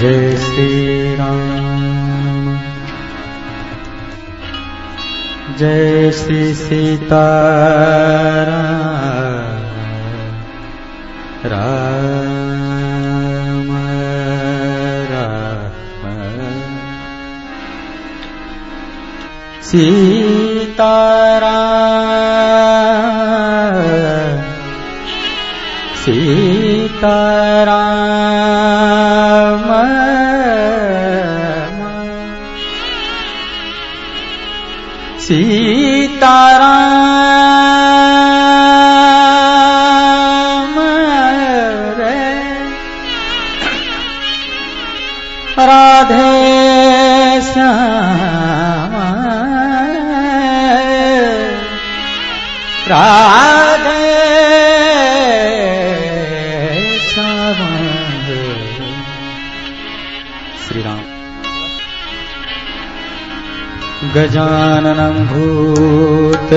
जय श्रीराम। जय श्री सीता राम राम। सीतारा सीता गजाननं भूतगणादिसेवितम्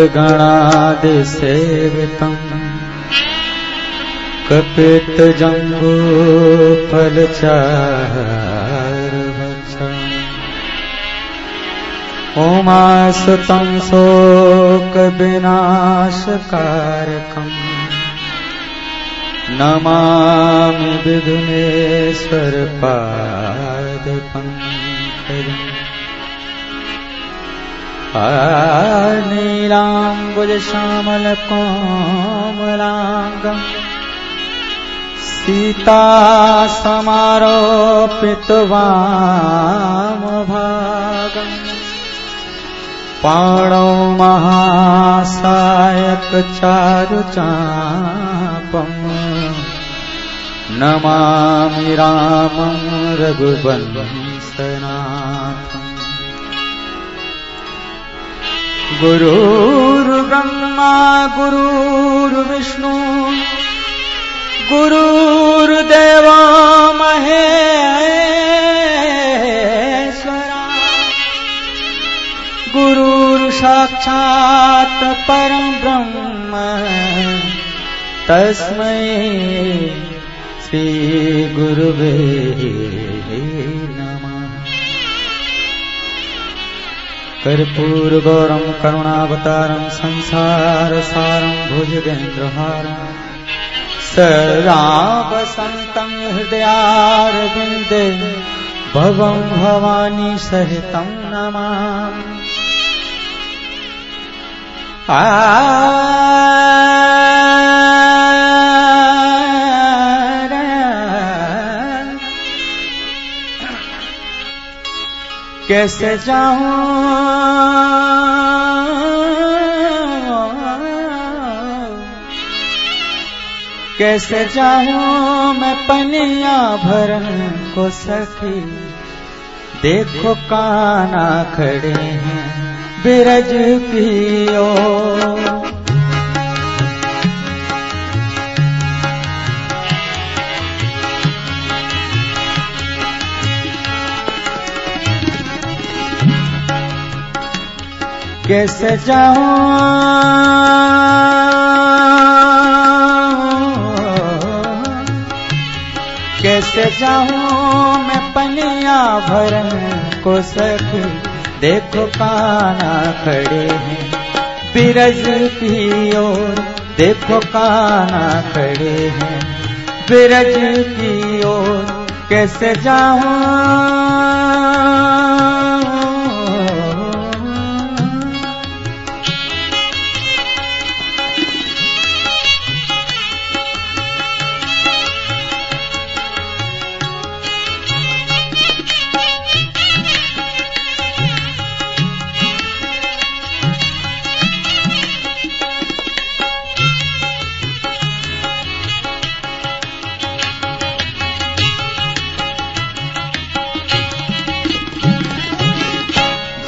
कपितजम्बूफलचारुभक्षम् उमासुतं शोकविनाशकारकम् नमामि विघ्नेश्वरपादपङ्कजम् नीलाम्बुजश्यामलकोमलाङ्गम् सीतासमारोपितवामभागम् पाणौ महासायकचारुचापम् नमामि रामं रघुवंशनाथम्। गुरुर्ब्रह्मा गुरुर्विष्णु गुरुर्देवो महेश्वरा गुरुर्साक्षात् परं ब्रह्म तस्मै श्रीगुरुवे कर्पूरगौरं करुणावतारं संसारसारं भुजवेन्द्रहारम् सरापसन्तं हृदयारविन्दे भवम् भवानी सहितम् नमा आ कैसे जाऊँ कैसे जाऊँ मैं पनिया भरन को सखी? देखो काना खड़े हैं, बिरज पियो कैसे जाऊँ कैसे जाऊँ मैं पनिया भरन को सखी देखो काना खड़े हैं। बिरज की ओर देखो काना खड़े हैं। बिरज की ओर कैसे जाऊँ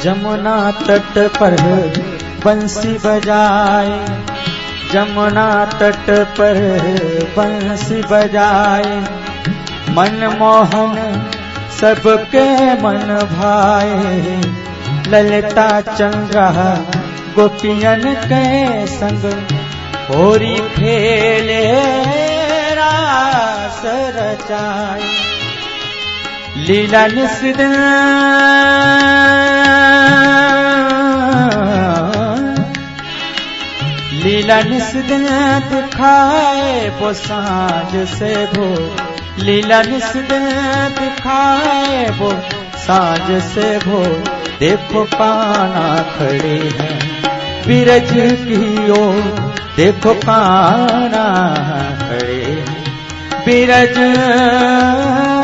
जमुना तट पर बंसी बजाए। जमुना तट पर बंसी बजाए। मनमोहन सबके मन भाए। ललिता चंद्रा गोपियन के संग होरी खेले रास रचाए। लीला निषद लीला निषद दिखाए वो साँझ से भो लीला निषद दिखाए वो साँझ से भो देखो काना खड़े हैं बिरज की ओर। देखो काना खड़े बिरज की ओर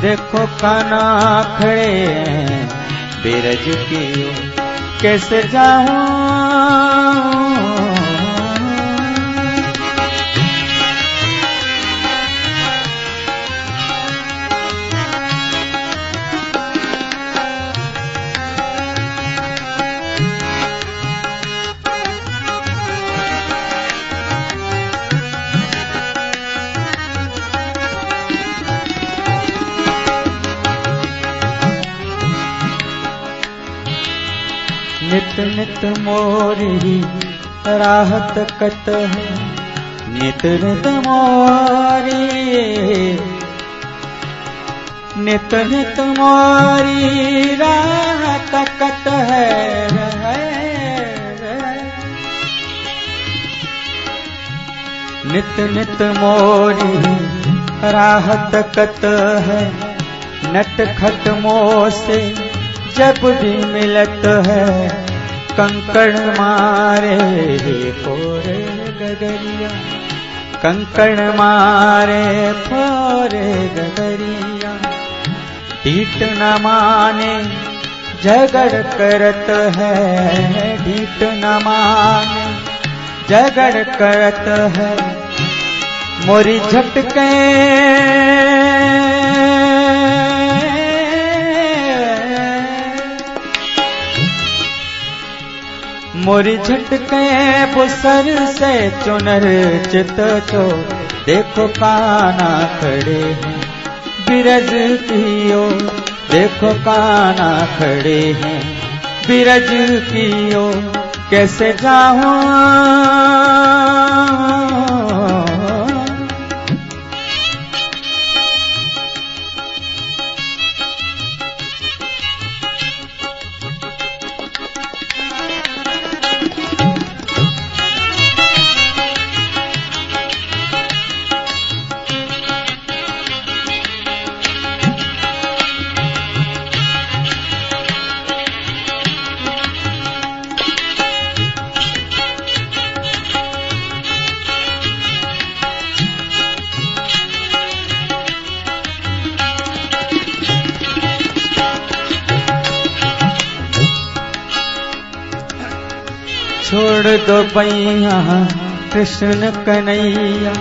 देखो काना खड़े बेरज की कैसे जाऊँ? नित नित मोरी राहत कत है। नित नित मोरी, नित नित मोरी राहत कत है। नित नित मोरी राहत कत है। नट खट मोह से जब भी मिलत है। कंकड़ मारे फोरे गगरिया कंकड़ मारे फोरे गगरिया ढीट न माने झगड़ करत है ढीट न माने झगड़ करत है। मोरी झटके मोरी झटके पुसर से चुनर चित चो देखो काना खड़े हैं। बिरज की देखो काना खड़े हैं। बिरज की कैसे जाऊँ? छोड़ दो बैया कृष्ण कन्हैया।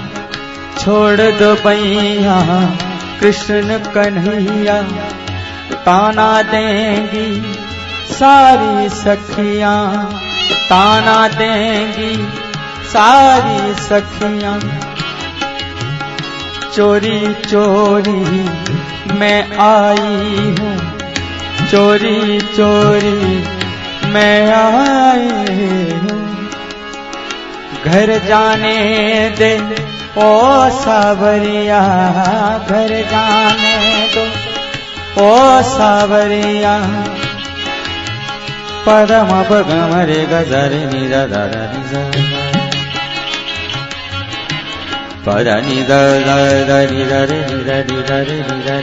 छोड़ दो बैया कृष्ण कन्हैया। ताना देंगी सारी सखियाँ, ताना देंगी सारी सखियाँ। चोरी चोरी मैं आई हूँ, चोरी चोरी मैं आई घर जाने दे, ओ सावरिया, घर जाने दो। ओ सावरिया पदम पगम रे गजर नि दा दा दा नि दा पद नि दा दा दा नि दा रे नि दा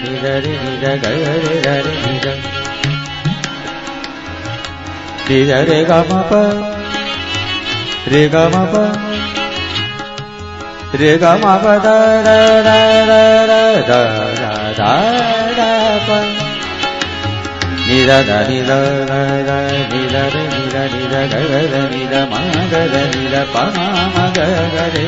नि दा रे नि दा नि दा रे नि दा ग रे दा रे नि दा ri da re ga ma pa re ga ma pa re ga ma pa da da da da da da da da da pa ni da da ni da da da ni da re ni da ni da ga ga da ni da ma ga da ni da pa ma ma ga ga re re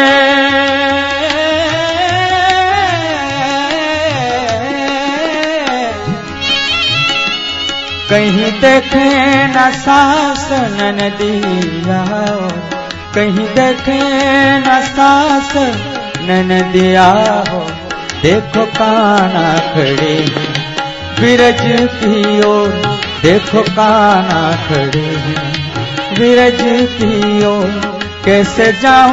कहीं देखे न सास दिया कहीं देखे न सास दिया हो। देखो काना खड़े बिरज की ओर। देखो काना खड़े बिरज की ओर। कैसे जाऊँ?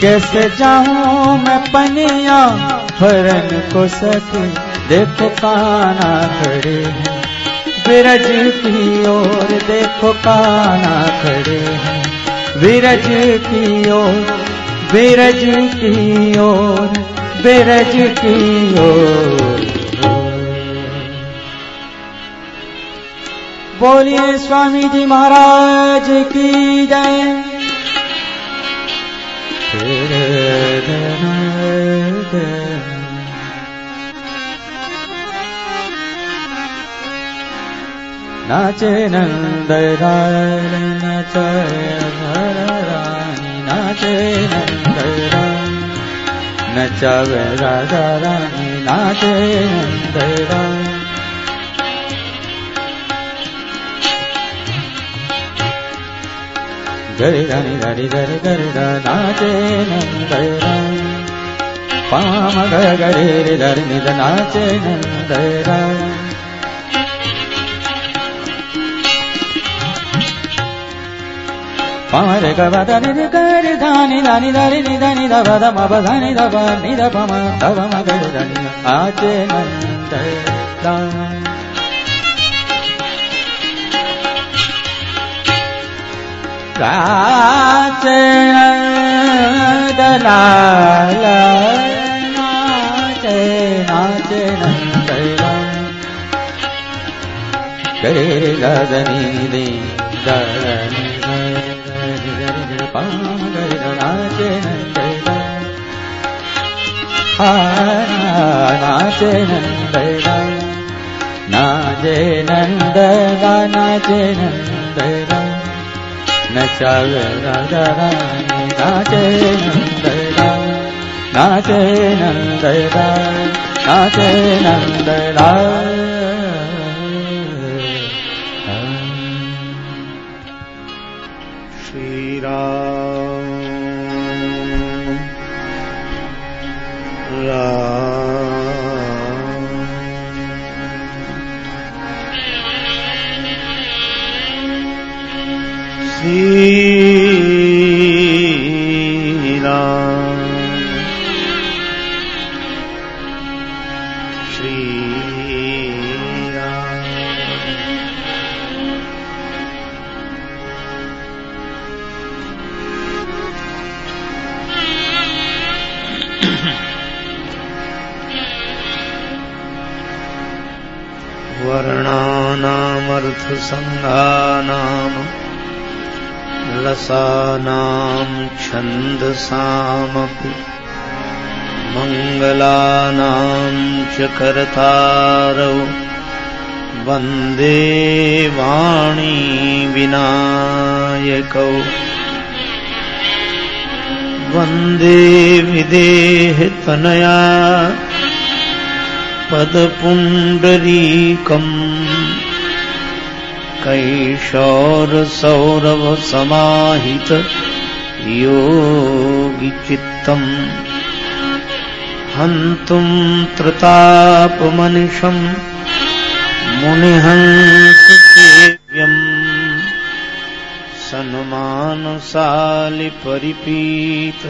कैसे जाऊँ मैं पनिया? फरन को सके देखो काना खड़े हैं। बिरज की ओर देखो काना खड़े हैं। बिरज की ओर बिरज की ओर बिरज की ओर। बोलिए स्वामी जी महाराज की जय। नाचे नंद नच रानी नाचे नंद नचावे राजा रानी नाचे జరి గని గరి గరి గరి గరి నందైరా పామ గరి ధరి నాచే నందైరా పమర ధాని ధని ధరి నిధని దవద మబ ధని దవ నిద పమ దవ మగ ధని ఆచే चे दनायनाचनन्द के लदनी गरणी निरञ्ज पङ्गै नाजे नन्द गानाचनन्द नचगरा नाचे नन्दरा नाचे नन्दरा नाचे नन्दरा छन्दसामपि मङ्गलानां च कर्तारौ। वंदे वाणी विनायकौ। वंदे विदेहतनया। पदपुण्डरीकम् कैशोरसौरभसमाहित योगिचित्तम् हन्तुम् त्रतापमनिषम् मुनिहंससेव्यम् सन्मानसालिपरिपीत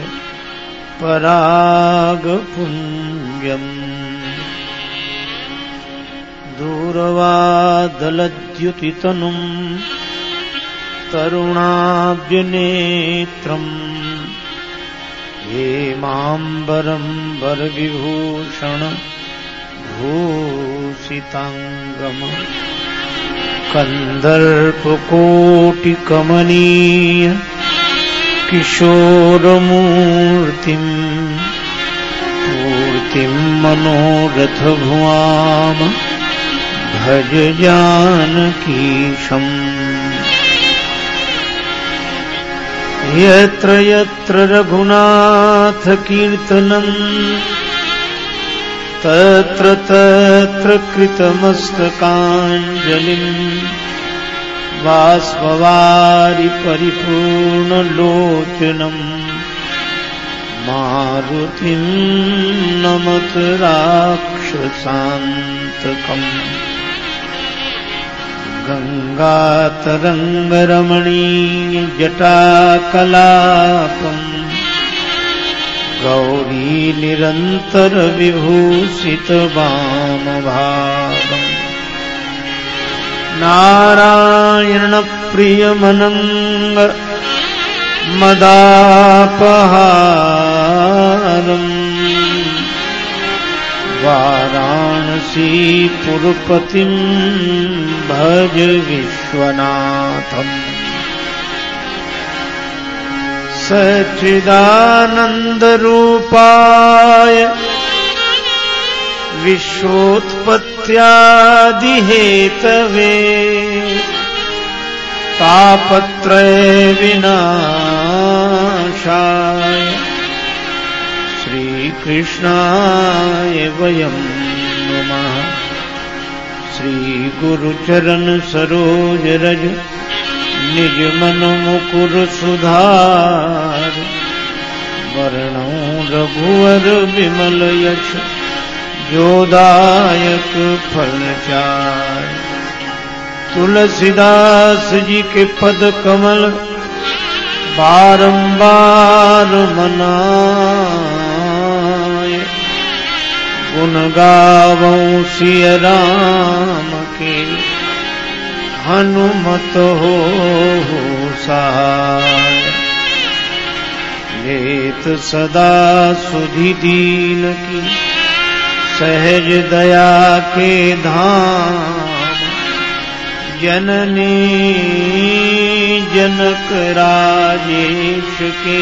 परागपुञ्जम् दूरवादलद्युतितनुम् तरुणाब्जनेत्रम् हेमाम्बरम् वरविभूषण भूषिताङ्गम। कन्दर्पकोटिकमनीय किशोरमूर्तिम्। मूर्तिम् मनोरथभुवाम। भज जानकीशम्। यत्र यत्र रघुनाथकीर्तनम् तत्र तत्र कृतमस्तकाञ्जलिम् वास्ववारि परिपूर्णलोचनम् मारुतिम् नमत राक्षसान्तकम् गंगातरंगरमणी जटा कलापम। गङ्गातरङ्गरमणीयजटाकलापम् गौरीनिरन्तरविभूषितवामभागम् नारायणप्रियमनङ्ग मदापहारम्। वारा वाराणसीपुरपतिम् भज विश्वनाथम् सच्चिदानन्दरूपाय विश्वोत्पत्त्यादिहेतवे तापत्रयविनाशाय श्रीकृष्णाय वयं नमः। मन मुकुर सुधार। वर्णौ रघुवर विमल यश जोदायक फलचार तुलसीदास जी के पद कमल, बारंबार मनाए गुण गावों सिय राम के हनुमत हो लेत सदा सुधि दीन की, सहज दया के धाम। जननी जनक राजेश के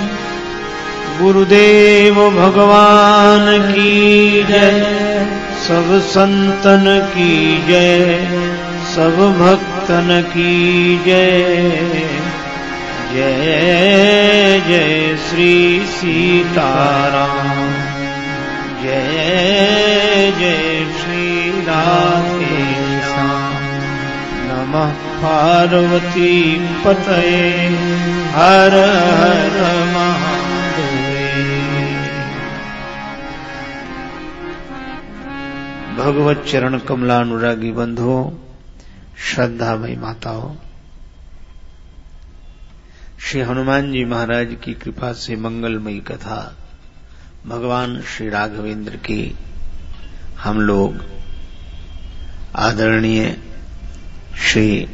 गुरुदेव भगवान की जय। सब संतन की जय। सब भक्तन की जय। जय जय श्री सीताराम। जय जय श्री राधे नमः पार्वती पतये। हर हर महादेव। भगवत चरण कमलानुरागी बंधुओं, श्रद्धामयी माताओं, श्री हनुमान जी महाराज की कृपा से मंगलमयी कथा, भगवान श्री राघवेंद्र की हम लोग आदरणीय श्री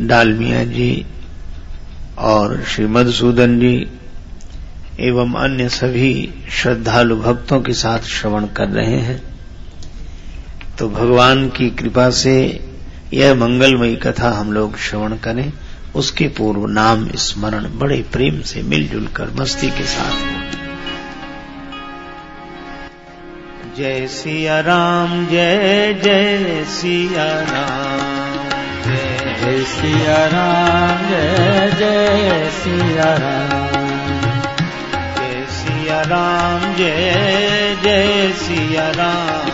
डालमिया जी और श्री मधुसूदन जी एवं अन्य सभी श्रद्धालु भक्तों के साथ श्रवण कर रहे हैं। तो भगवान की कृपा से यह मंगलमयी कथा हम लोग श्रवण करें। उसके पूर्व नाम स्मरण बड़े प्रेम से मिलजुल कर मस्ती के साथ हो। जय सिया राम जय जय सिया राम। जय सिया राम जय जय सिया राम। जय सिया राम जय जय सिया राम।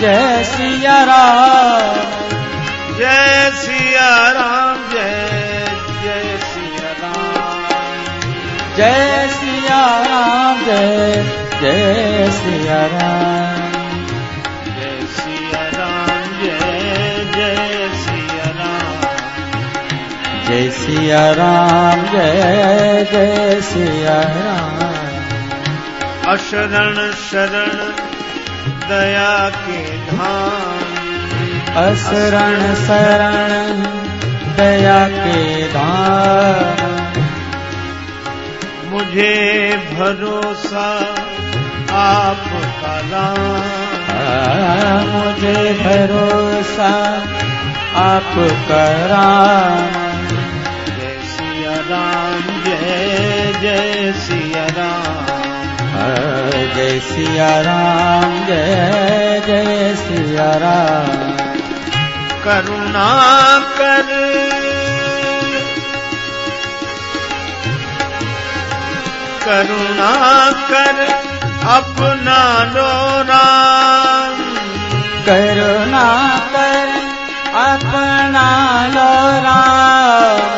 जय सिया राम। जय सिया राम जय जय सिया राम। जय सिया राम जय जय सिया राम। जय सिया राम जय जय सिया राम। जय सिया राम जय जय सिया राम। अशरण शरण दया के धाम। असरण शरण दया के धाम। मुझे भरोसा आपका नाम मुझे भरोसा आपका राम। जय सिया राम जय जय जय सिया राम जय जय सिया राम। करुणा कर। करुणा कर अपना लो राम। करुणा कर अपना लो राम।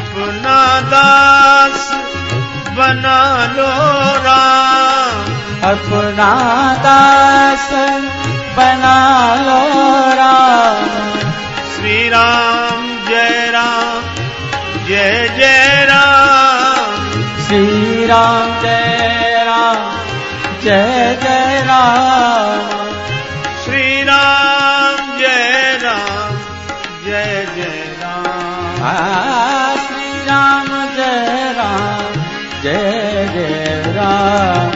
अपना दास बना लो अपना दास बना लो राम। श्री राम जय राम जय जय राम। श्री राम जय राम जय जय राम। श्री राम जय राम जय जय राम। श्री राम जय राम जय जय राम।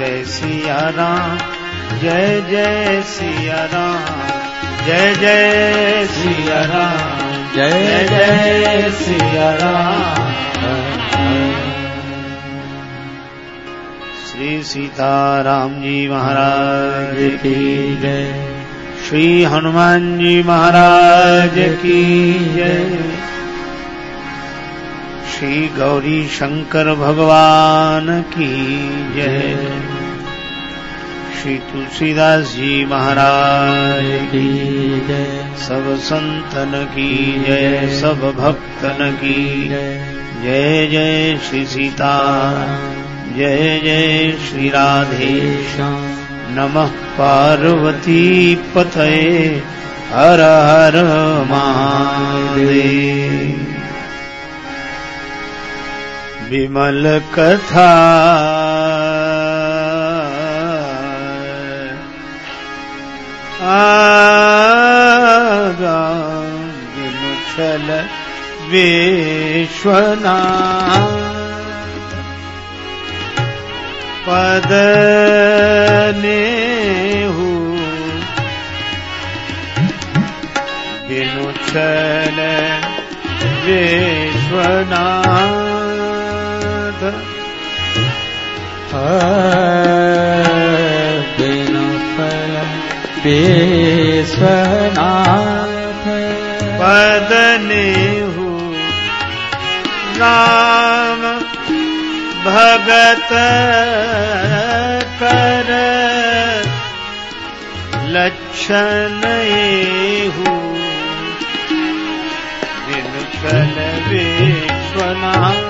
जय सिया राम, जय जय सिया राम, जय जय सिया राम, जय जय सिया राम। श्री सीताराम जी महाराज की जय। श्री हनुमान जी महाराज की जय। श्री गौरी शंकर भगवान की जय। श्री तुलसीदास जी महाराज की जय। सब संतन की जय सब भक्तन की जय जय श्री सीता जय जय श्री राधे। नमः पार्वती पतये। हर हर महादेव विमल कथा। आगामुछल विश्वना पद ने बिनुछल विश्वनाथ। बिनु फल विश्वनाथ। पद नेहु राम भगत कर। लक्षण नेहु बिनुचल विश्वनाथ।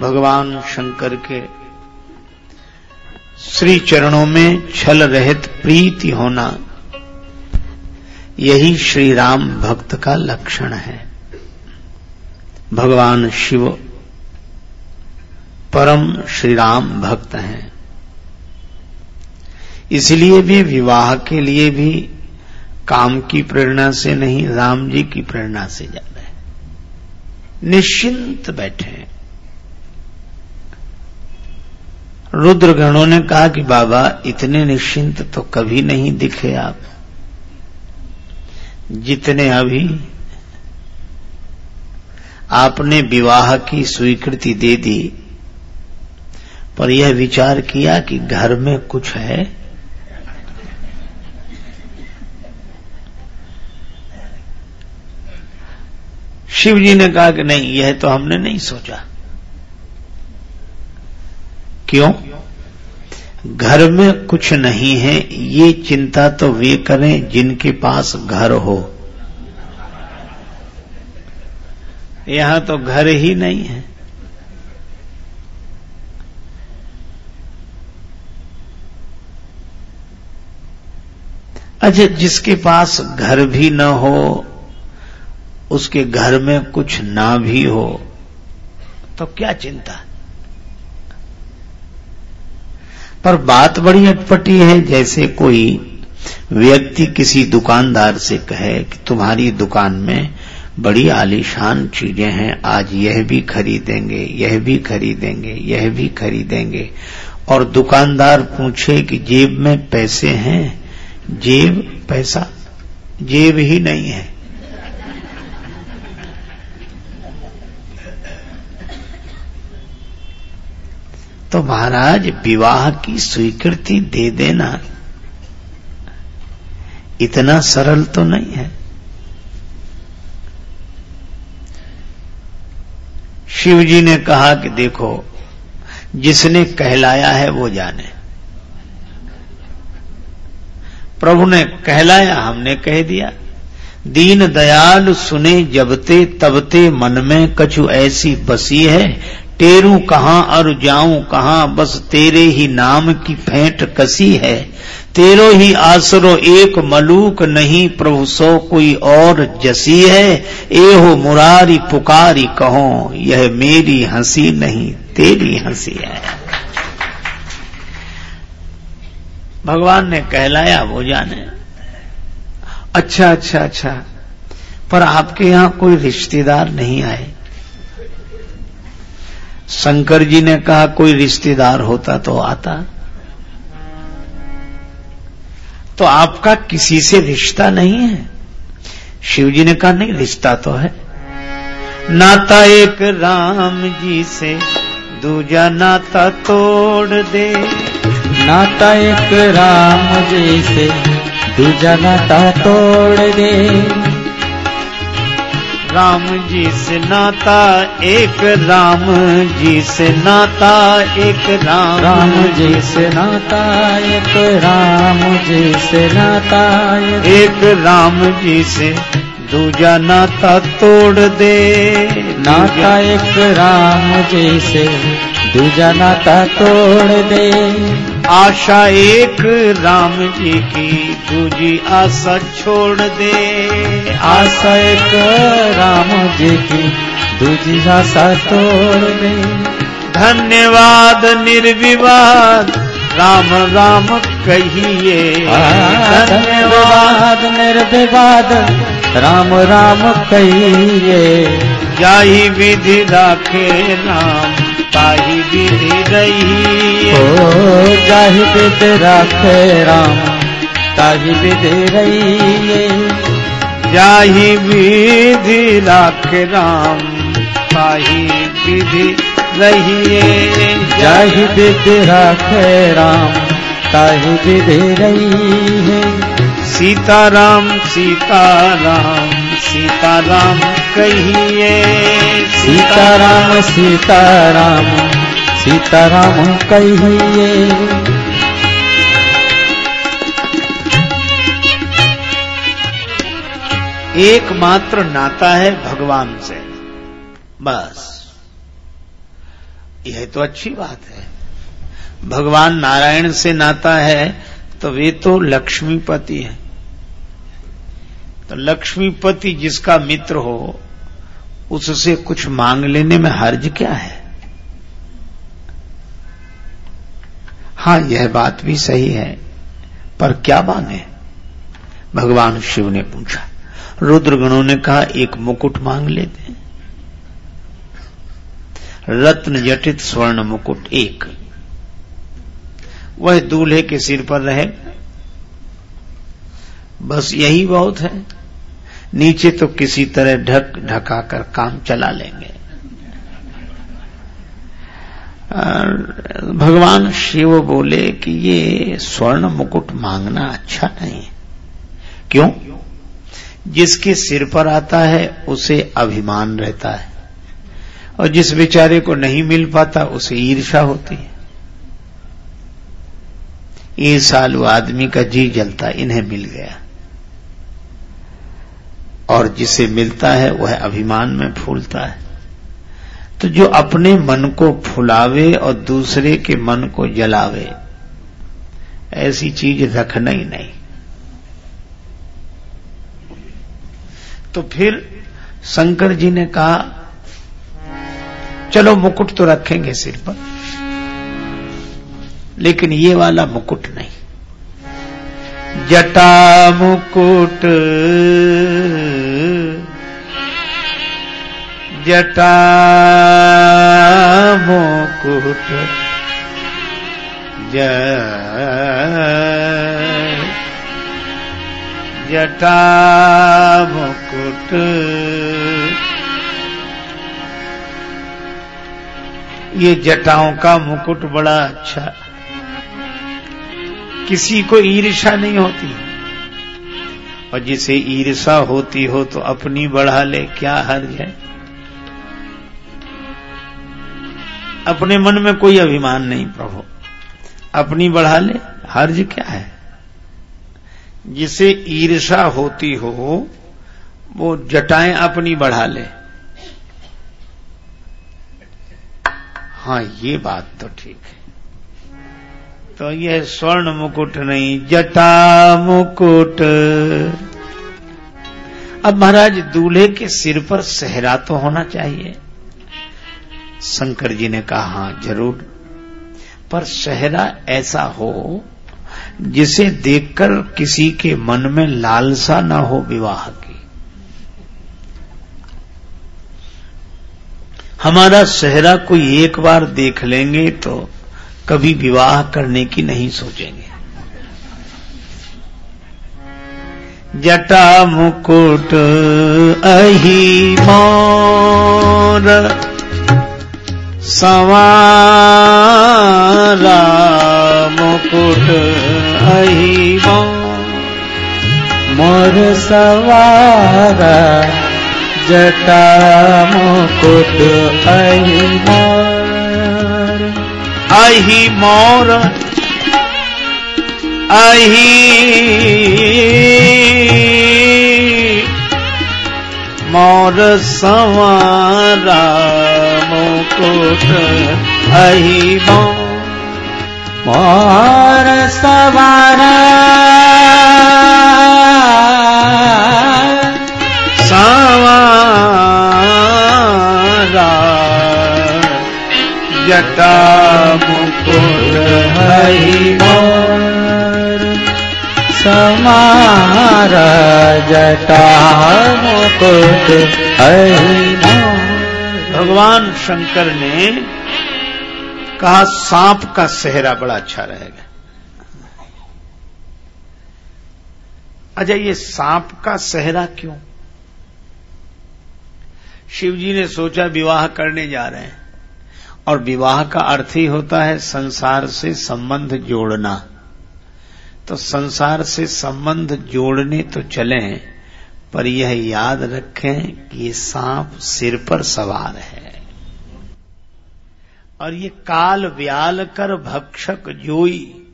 भगवान शंकर के श्री चरणों में छल रहित प्रीति होना यही श्री राम भक्त का लक्षण है। भगवान शिव परम श्री राम भक्त हैं। इसलिए भी विवाह के लिए भी काम की प्रेरणा से नहीं, राम जी की प्रेरणा से जा रहे हैं। निश्चिंत बैठे हैं। रुद्रगणों ने कहा कि बाबा, इतने निश्चिंत तो कभी नहीं दिखे आप। जितने अभी आपने विवाह की स्वीकृति दे दी पर यह विचार किया कि घर में कुछ है। शिव जी ने कहा कि नहीं, यह तो हमने नहीं सोचा। क्यों? घर में कुछ नहीं है, ये चिंता तो वे करें जिनके पास घर हो। यहाँ तो घर ही नहीं है। अच्छा जिसके पास घर भी न हो, उसके घर में कुछ ना भी हो तो क्या चिंता? पर बात बड़ी अटपटी है, जैसे कोई व्यक्ति किसी दुकानदार से कहे कि तुम्हारी दुकान में बड़ी आलीशान चीज़ें हैं, आज यह भी खरीदेंगे, यह भी खरीदेंगे, यह भी खरीदेंगे, और दुकानदार पूछे कि जेब में पैसे हैं? जेब, पैसा। जेब ही नहीं है। तो महाराज, विवाह की स्वीकृति दे देना इतना सरल तो नहीं है। शिव जी ने कहा कि देखो, जिसने कहलाया है वो जाने। प्रभु ने कहलाया, हमने कह दिया। दीन दयाल सुने जबते, तबते मन में कछु ऐसी बसी है। टेरू कहाँ और जाऊँ कहाँ, बस तेरे ही नाम की फेंट कसी है। तेरो ही आसरो एक मलूक नहीं, प्रभु सो कोई और जसी है। ए हो मुरारी पुकारी कहो, यह मेरी हँसी नहीं, तेरी हँसी है। भगवान ने कहलाया, वो जाने। अच्छा अच्छा अच्छा। पर आपके यहाँ कोई रिश्तेदार नहीं आए। शंकर जी ने कहा, कोई रिश्तेदार होता तो आता। तो आपका किसी से रिश्ता नहीं है? शिव जी ने कहा, नहीं, रिश्ता तो है। नाता एक राम जी से, दूजा नाता तोड़ दे। नाता एक राम जी से दूजा नाता तोड़ दे। राम जी से नाता एक राम जी से नाता एक राम राम जी से नाता एक राम जी से नाता एक। राम जी से दूजा नाता तोड़ दे। नाता एक राम जी से दूजा नाता तोड़ दे। आशा एक राम जी की दूजी आशा छोड़ दे। आशा एक राम जी की दूजी आशा तोड़ दे। धन्यवाद निर्विवाद राम राम कहिए। धन्यवाद निर्विवाद राम राम कहिए। जाही विधि राखे राम ताही विधि रही ओ जाहि विद राखे राम ताहि विद रहिए जाही विधि राखे राम ताही विधि रहिए जाहि विद राखे राम ताहि विद रहिए सीताराम सीताराम सीताराम। कहिए सीताराम सीताराम सीताराम कहिए। एकमात्र नाता है भगवान से। बस। यह तो अच्छी बात है। भगवान नारायण से नाता है तो वे तो लक्ष्मीपति है। तो लक्ष्मीपति जिसका मित्र हो उससे कुछ मांग लेने में हर्ज क्या है? हाँ, यह बात भी सही है, पर क्या मांगे भगवान शिव ने पूछा। रुद्रगणों ने कहा, एक मुकुट मांग लेते रत्न जटित स्वर्ण मुकुट एक। वह दूल्हे के सिर पर रहे। बस यही बहुत है। नीचे तो किसी तरह ढक ढका कर काम चला लेंगे। भगवान शिव बोले कि ये स्वर्ण मुकुट मांगना अच्छा नहीं। क्यों? जिसके सिर पर आता है, उसे अभिमान रहता है। और जिस बेचारे को नहीं मिल पाता, उसे ईर्षा होती है। ये साल वो आदमी का जी जलता, इन्हें मिल गया। और जिसे मिलता है वह अभिमान में फूलता है। तो जो अपने मन को फुलावे और दूसरे के मन को जलावे, ऐसी चीज़ रखना ही नहीं। तो फिर शंकर जी ने कहा, चलो मुकुट तो रखेंगे सिर पर, लेकिन ये वाला मुकुट नहीं। जटा मुकुट। जटा मुकुट। जटा मुकुट। ये जटाओं का मुकुट बड़ा अच्छा किसी को ईर्षा नहीं होती। और जिसे ईर्षा होती हो तो अपनी बढ़ा ले, क्या हर्ज है? अपने मन में कोई अभिमान नहीं प्रभु। अपनी बढ़ा ले, हर्ज क्या है? जिसे ईर्षा होती हो, वो जटाएँ अपनी बढ़ा ले। हाँ ये बात तो ठीक है। तो यह स्वर्ण मुकुट नहीं, जटा मुकुट। अब महाराज, दूल्हे के सिर पर सहरा तो होना चाहिए। शंकर जी ने कहा हाँ ज़रूर। पर सहरा ऐसा हो, जिसे देखकर किसी के मन में लालसा ना हो विवाह की। हमारा सहरा कोई एक बार देख लेंगे तो कभी विवाह करने की नहीं सोचेंगे। जटा मुकुट अही मोर सवारा मुकुट अही मोर सवारा जटा मुकुट अही मोर। अही मोर अही मोर सवारा मुकुट अही मोर मोर सवारा समारा जटा मुकुट हरि भगवान शंकर ने कहा, सांप का सेहरा बड़ा अच्छा रहेगा। अच्छा ये सांप का सेहरा क्यों? शिव जी ने सोचा, विवाह करने जा रहे हैं। और विवाह का अर्थ ही होता है संसार से संबंध जोड़ना। तो संसार से संबंध जोड़ने तो चले पर यह याद रखें कि ये सांप सिर पर सवार है। और ये काल व्याल कर भक्षक जोई,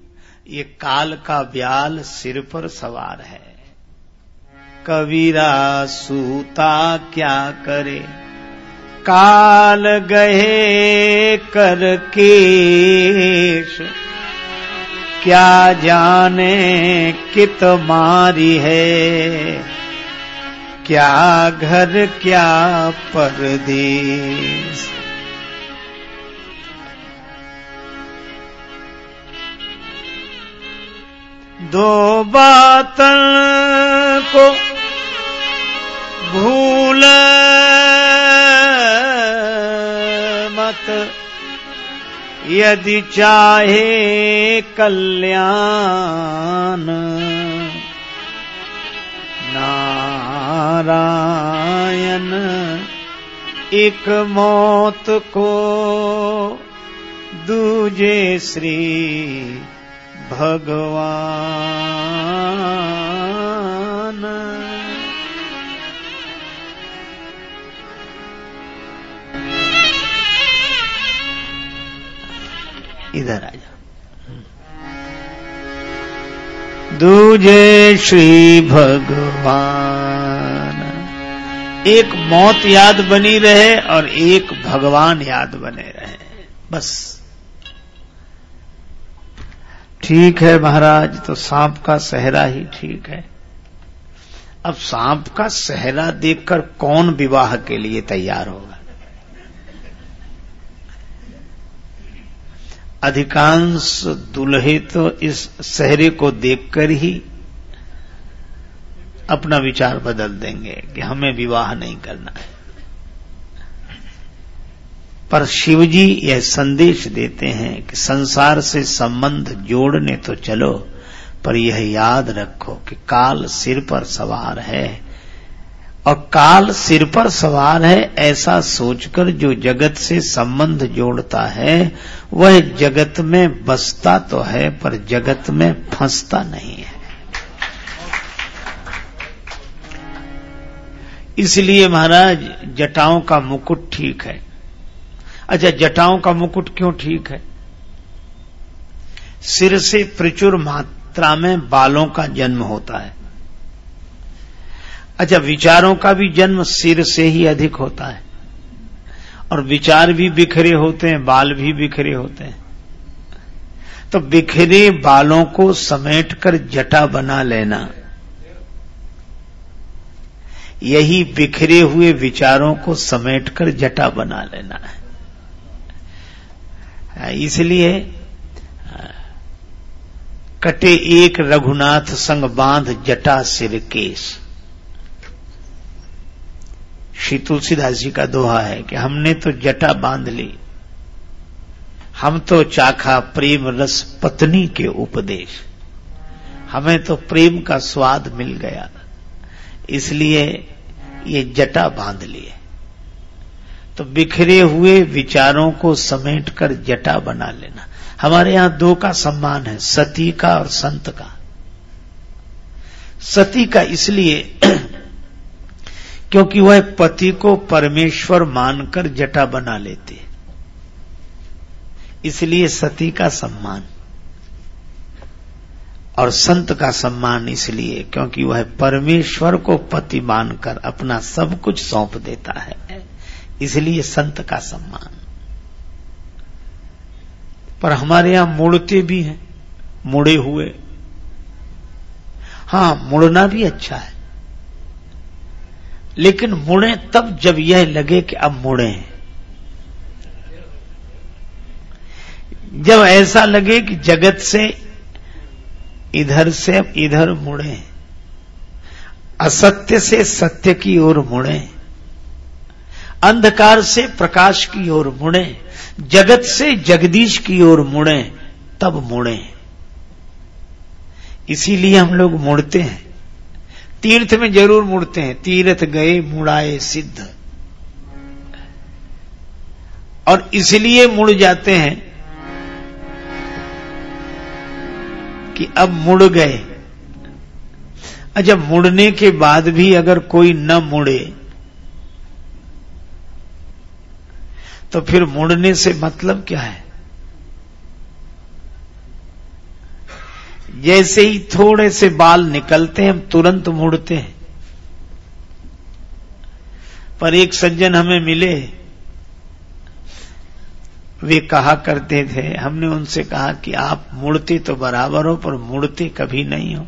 ये काल का व्याल सिर पर सवार है। कबीरा सूता क्या करे? काल गए कर केश। क्या जाने कित मारी है? क्या घर, क्या परदेश दो बातन को भूल यदि चाहे कल्याण। नारायण एक मौत को दूजे श्री भगवान। इधर आ जा। दूजे श्री भगवान। एक मौत याद बनी रहे और एक भगवान याद बने रहे। बस। ठीक है महाराज तो सांप का सहरा ही ठीक है। अब सांप का सहरा देखकर कौन विवाह के लिए तैयार होगा? अधिकांश दुल्हे तो इस सहरे को देखकर ही अपना विचार बदल देंगे कि हमें विवाह नहीं करना है। पर शिवजी यह संदेश देते हैं कि संसार से संबंध जोड़ने तो चलो, पर यह याद रखो कि काल सिर पर सवार है। और काल सिर पर सवार है, ऐसा सोचकर जो जगत से संबंध जोड़ता है, वह जगत में बसता तो है, पर जगत में फंसता नहीं है। इसलिए महाराज, जटाओं का मुकुट ठीक है। अच्छा जटाओं का मुकुट क्यों ठीक है? सिर से प्रचुर मात्रा में बालों का जन्म होता है। अच्छा विचारों का भी जन्म सिर से ही अधिक होता है। और विचार भी बिखरे होते हैं, बाल भी बिखरे होते हैं। तो बिखरे बालों को समेटकर जटा बना लेना। यही बिखरे हुए विचारों को समेटकर जटा बना लेना है। इसलिए, कटे एक रघुनाथ संग बाँध जटा सिर केश श्री तुलसीदास जी का दोहा है कि हमने तो जटा बाँध ली। हम तो चाखा प्रेम रस पत्नी के उपदेश। हमें तो प्रेम का स्वाद मिल गया। इसलिए ये जटा बाँध लिए। तो बिखरे हुए विचारों को समेटकर जटा बना लेना। हमारे यहाँ दो का सम्मान है, सती का और संत का। सती का इसलिए क्योंकि वह पति को परमेश्वर मानकर जटा बना लेते। इसलिए सती का सम्मान। और संत का सम्मान इसलिए, क्योंकि वह परमेश्वर को पति मानकर अपना सब कुछ सौंप देता है। इसलिए संत का सम्मान। पर हमारे यहाँ मुड़ते भी हैं, मुड़े हुए। हाँ, मुड़ना भी अच्छा है। लेकिन मुड़े तब जब यह लगे कि अब मुड़े जब ऐसा लगे कि जगत से, इधर से इधर मुड़े असत्य से सत्य की ओर मुड़े अंधकार से प्रकाश की ओर मुड़े जगत से जगदीश की ओर मुड़े तब मुड़े इसीलिए हम लोग मुड़ते हैं। तीर्थ में ज़रूर मुड़ते हैं। तीर्थ गए, मुड़ाए, सिद्ध। और इसलिए मुड़ जाते हैं कि अब मुड़ गए। अच्छा मुड़ने के बाद भी अगर कोई न मुड़े तो फिर मुड़ने से मतलब क्या है? जैसे ही थोड़े से बाल निकलते हैं, हम तुरंत मुड़ते हैं। पर एक सज्जन हमें मिले। वे कहा करते थे, हमने उनसे कहा कि आप मुड़ते तो बराबर हो, पर मुड़ते कभी नहीं हो।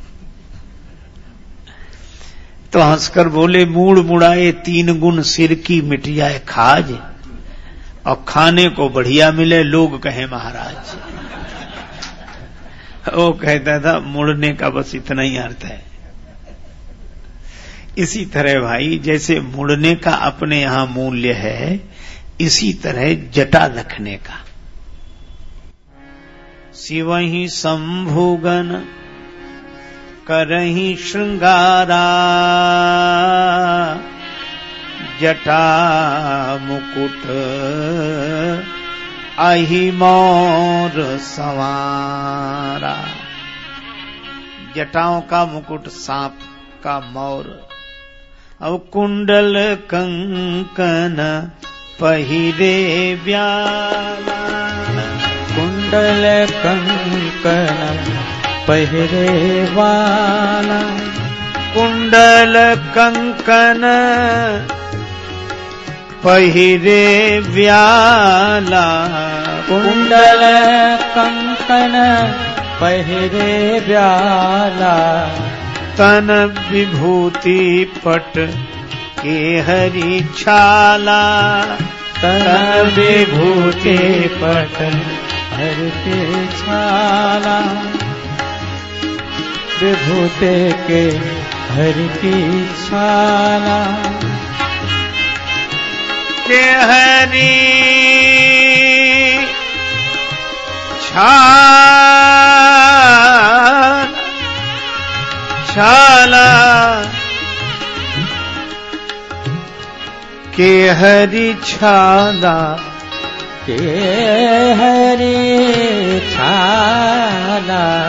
तो हंसकर बोले मूड मुड़ाए तीन गुण सिर की मिट जाए खाज, और खाने को बढ़िया मिले, लोग कहे महाराज। वो कहता था, मुड़ने का बस इतना ही अर्थ है। इसी तरह भाई, जैसे मुड़ने का अपने यहाँ मूल्य है, इसी तरह जटा रखने का। शिव ही संभुगन करही श्रृंगारा, जटा मुकुट अहि मोर सवारा। जटाओं का मुकुट, सांप का मोर। अब कुंडल कंकन पहिरे व्याला कुंडल कंकन पहिरे वाला कुंडल कंकन पहिरे व्याला। कुंडल कंकन पहिरे व्याला। तन विभूति पट के हरि छाला। तन विभूति पट हर के छाला। विभूते के हर की छाला। के हरी। छाला। के हरि छाला। के हरि छाला।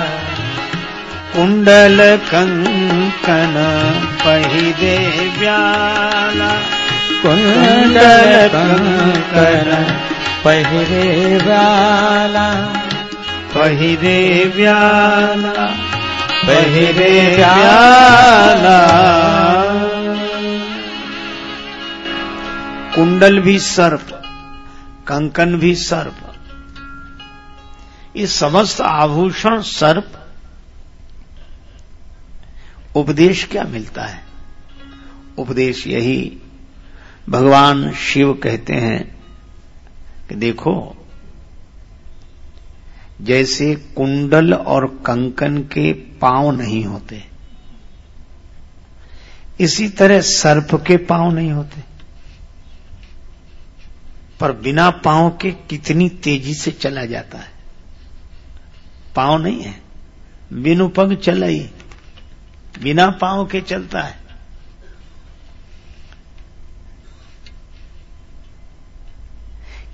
कुंडल कंकन पहिरे व्याला कुंडल कंकन पहिरे वाला पहिरे व्याला पहिरे व्याला। कुंडल भी सर्प कंकन भी सर्प ये समस्त आभूषण सर्प। उपदेश क्या मिलता है? उपदेश यही भगवान शिव कहते हैं कि देखो, जैसे कुंडल और कंकन के पाँव नहीं होते, इसी तरह सर्प के पाँव नहीं होते, पर बिना पाँव के कितनी तेज़ी से चला जाता है। पाँव नहीं है, बिनु पग चला ही, बिना पाँव के चलता है।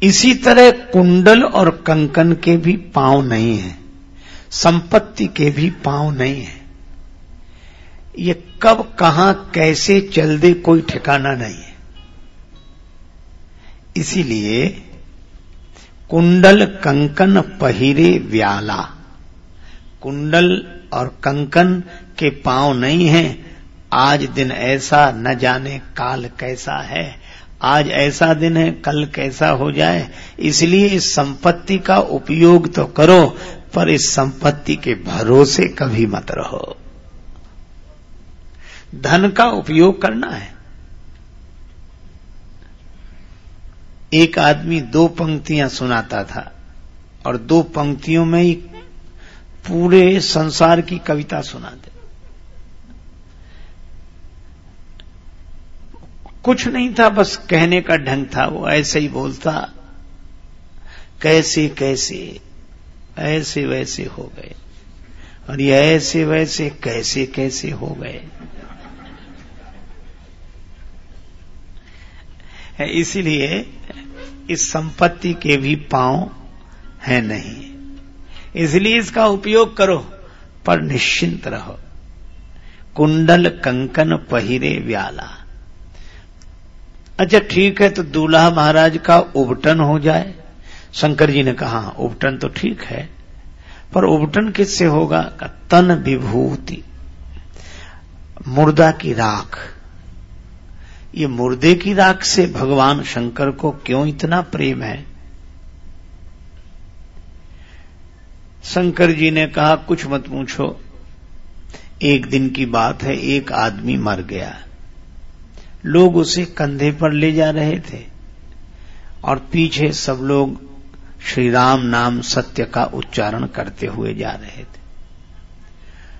इसी तरह कुंडल और कंकन के भी पाँव नहीं है। संपत्ति के भी पाँव नहीं है। ये कब, कहाँ, कैसे चल दे कोई ठिकाना नहीं है। इसीलिए कुंडल, कंकन, पहिरे, व्याला। कुंडल और कंकन के पाँव नहीं है। आज दिन ऐसा न जाने काल कैसा है। आज ऐसा दिन है, कल कैसा हो जाए, इसलिए इस संपत्ति का उपयोग तो करो, पर इस संपत्ति के भरोसे कभी मत रहो। धन का उपयोग करना है। एक आदमी दो पंक्तियाँ सुनाता था, और दो पंक्तियों में ही पूरे संसार की कविता सुनाते। कुछ नहीं था, बस कहने का ढंग था वो, ऐसे ही बोलता, कैसे कैसे, ऐसे वैसे हो गए, और ये ऐसे वैसे कैसे कैसे हो गए। इसीलिए इस संपत्ति के भी पाँव है नहीं। इसलिए इसका उपयोग करो, पर निश्चिंत रहो। कुंडल कंकन पहिरे व्याला। अच्छा ठीक है तो दूल्हा महाराज का उबटन हो जाए। शंकर जी ने कहा, उबटन तो ठीक है, पर उबटन किससे होगा? तन विभूति, मुर्दा की राख। ये मुर्दे की राख से भगवान शंकर को क्यों इतना प्रेम है? शंकर जी ने कहा, कुछ मत पूछो, एक दिन की बात है, एक आदमी मर गया। लोग उसे कंधे पर ले जा रहे थे। और पीछे सब लोग श्री राम नाम सत्य का उच्चारण करते हुए जा रहे थे।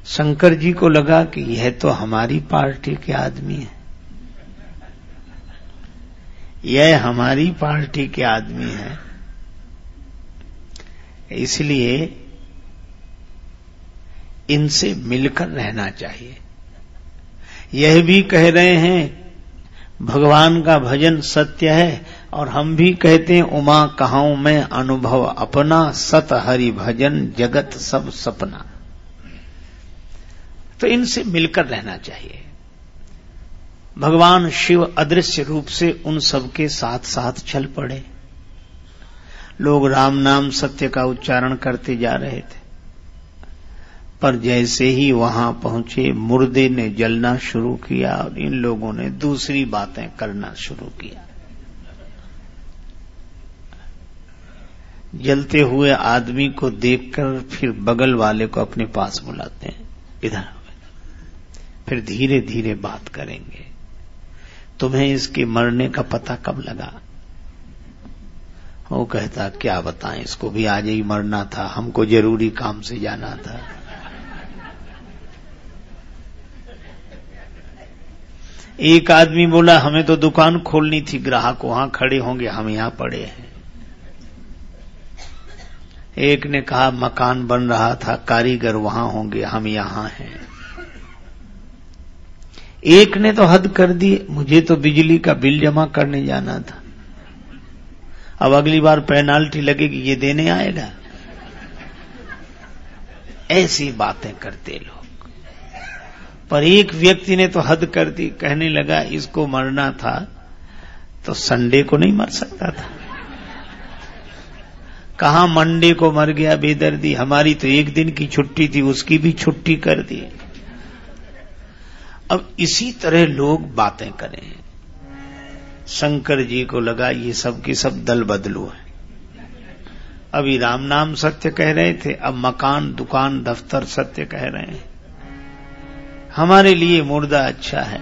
शंकर जी को लगा कि यह तो हमारी पार्टी के आदमी है। यह हमारी पार्टी के आदमी है। इसलिए इनसे मिलकर रहना चाहिए। यह भी कह रहे हैं भगवान का भजन सत्य है और हम भी कहते हैं, उमा कहाऊ मैं अनुभव अपना, सत हरि भजन जगत सब सपना। तो इनसे मिलकर रहना चाहिए। भगवान शिव अदृश्य रूप से उन सबके साथ साथ चल पड़े। लोग राम नाम सत्य का उच्चारण करते जा रहे थे। पर जैसे ही वहाँ पहुँचे, मुर्दे ने जलना शुरू किया और इन लोगों ने दूसरी बातें करना शुरू किया। जलते हुए आदमी को देखकर फिर बगल वाले को अपने पास बुलाते हैं। इधर फिर धीरे धीरे बात करेंगे। तुम्हें इसके मरने का पता कब लगा? वो कहता, क्या बताएँ, इसको भी आज ही मरना था, हमको ज़रूरी काम से जाना था। एक आदमी बोला, हमें तो दुकान खोलनी थी, ग्राहक वहाँ खड़े होंगे, हम यहाँ पड़े हैं. एक ने कहा, मकान बन रहा था, कारीगर वहाँ होंगे, हम यहाँ हैं. एक ने तो हद कर दी, मुझे तो बिजली का बिल जमा करने जाना था। अब अगली बार पेनाल्टी लगेगी, ये देने आएगा? ऐसी बातें करते लोग। पर एक व्यक्ति ने तो हद कर दी, कहने लगा, इसको मरना था तो संडे को नहीं मर सकता था। कहा मंडे को मर गया बेदर्दी, हमारी तो एक दिन की छुट्टी थी, उसकी भी छुट्टी कर दी। अब इसी तरह लोग बातें करें। शंकर जी को लगा, ये सब की सब दल बदलू है। अभी राम नाम सत्य कह रहे थे, अब मकान, दुकान, दफ्तर सत्य कह रहे हैं। हमारे लिए मुर्दा अच्छा है।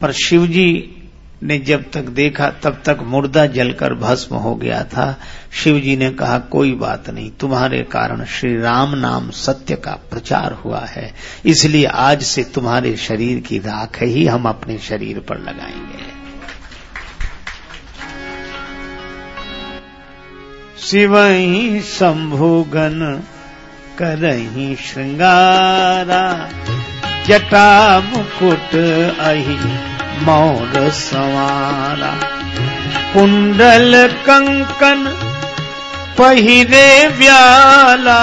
पर शिवजी ने जब तक देखा, तब तक मुर्दा जलकर भस्म हो गया था। शिव जी ने कहा, कोई बात नहीं, तुम्हारे कारण श्री राम नाम सत्य का प्रचार हुआ है। इसलिए आज से तुम्हारे शरीर की राख ही हम अपने शरीर पर लगाएँगे। शिव शंभुगन करही श्रृंगारा जटा मुकुट अही मौर सवारा। कुंडल कंकन पहिरे व्याला।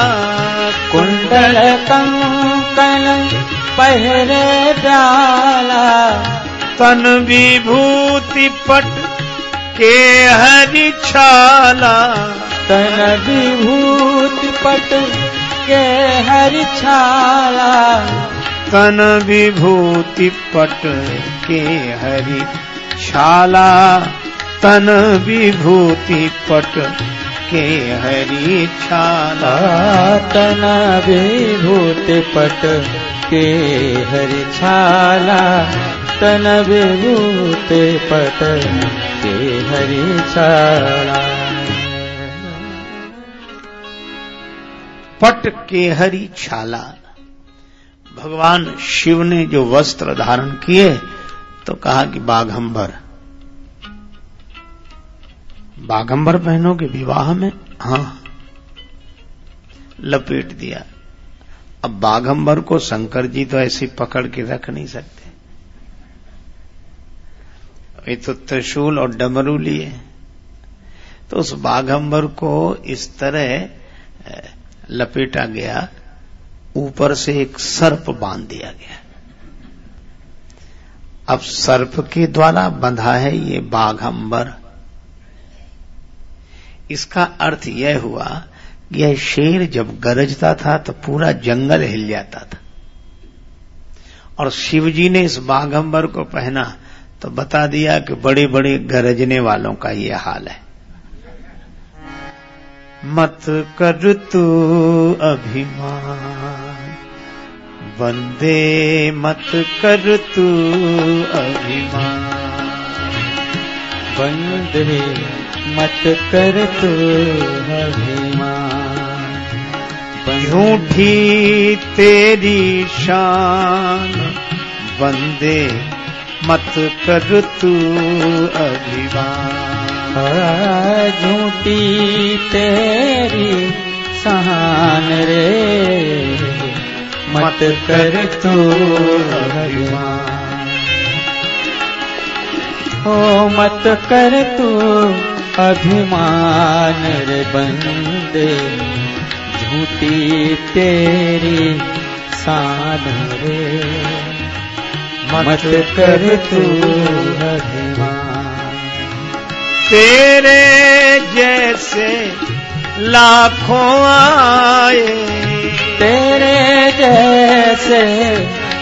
कुंडल कंकन पहिरे व्याला। तन विभूति पट के हरि छाला। तन विभूति पट के हरि छाला तन विभूति पट के हरि छाला। तन विभूति पट के हरि छाला। तन विभूति पट के हरि छाला। तन विभूति पट के हरि छाला। पट के हरि छाला। भगवान शिव ने जो वस्त्र धारण किए तो कहा कि बाघंबर। बाघंबर पहनोगे विवाह में? हाँ। लपेट दिया। अब बाघंबर को शंकर जी तो ऐसे पकड़ के रख नहीं सकते। ये तो त्रिशूल और डमरू लिए। तो उस बाघंबर को इस तरह लपेटा गया, ऊपर से एक सर्प बाँध दिया गया। अब सर्प के द्वारा बंधा है ये बाघंबर इसका अर्थ यह हुआ कि यह शेर जब गरजता था तो पूरा जंगल हिल जाता था। और शिवजी ने इस बाघंबर को पहना तो बता दिया कि बड़े बड़े गरजने वालों का यह हाल है। मत कर तू अभिमान। वंदे मत कर तू अभिमान। वंदे मत कर तू अभिमान। झूठी तेरी शान? वंदे मत कर तू अभिमान। झूठी तेरी सहान रे। मत कर तू अभिमान। ओ, मत कर तू अभिमान रे बंदे। झूठी तेरी शान रे। मत कर तू अभिमान। तेरे जैसे लाखों आए। तेरे जैसे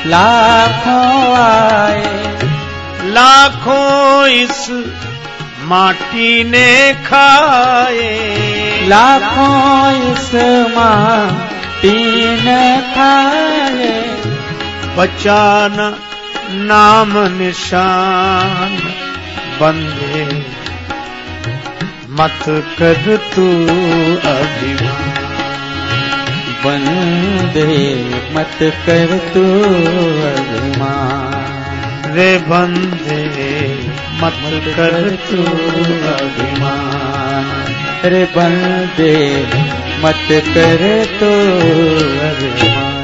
लाखों आए। लाखों इस माटी ने खाए। लाखों इस माटी ने खाए। बचान नाम निशान बंदे मत कर तू अभिमान। बंदे मत कर तू अभिमान। रे बंदे मत कर तू अभिमान। रे बंदे मत कर तू अभिमान।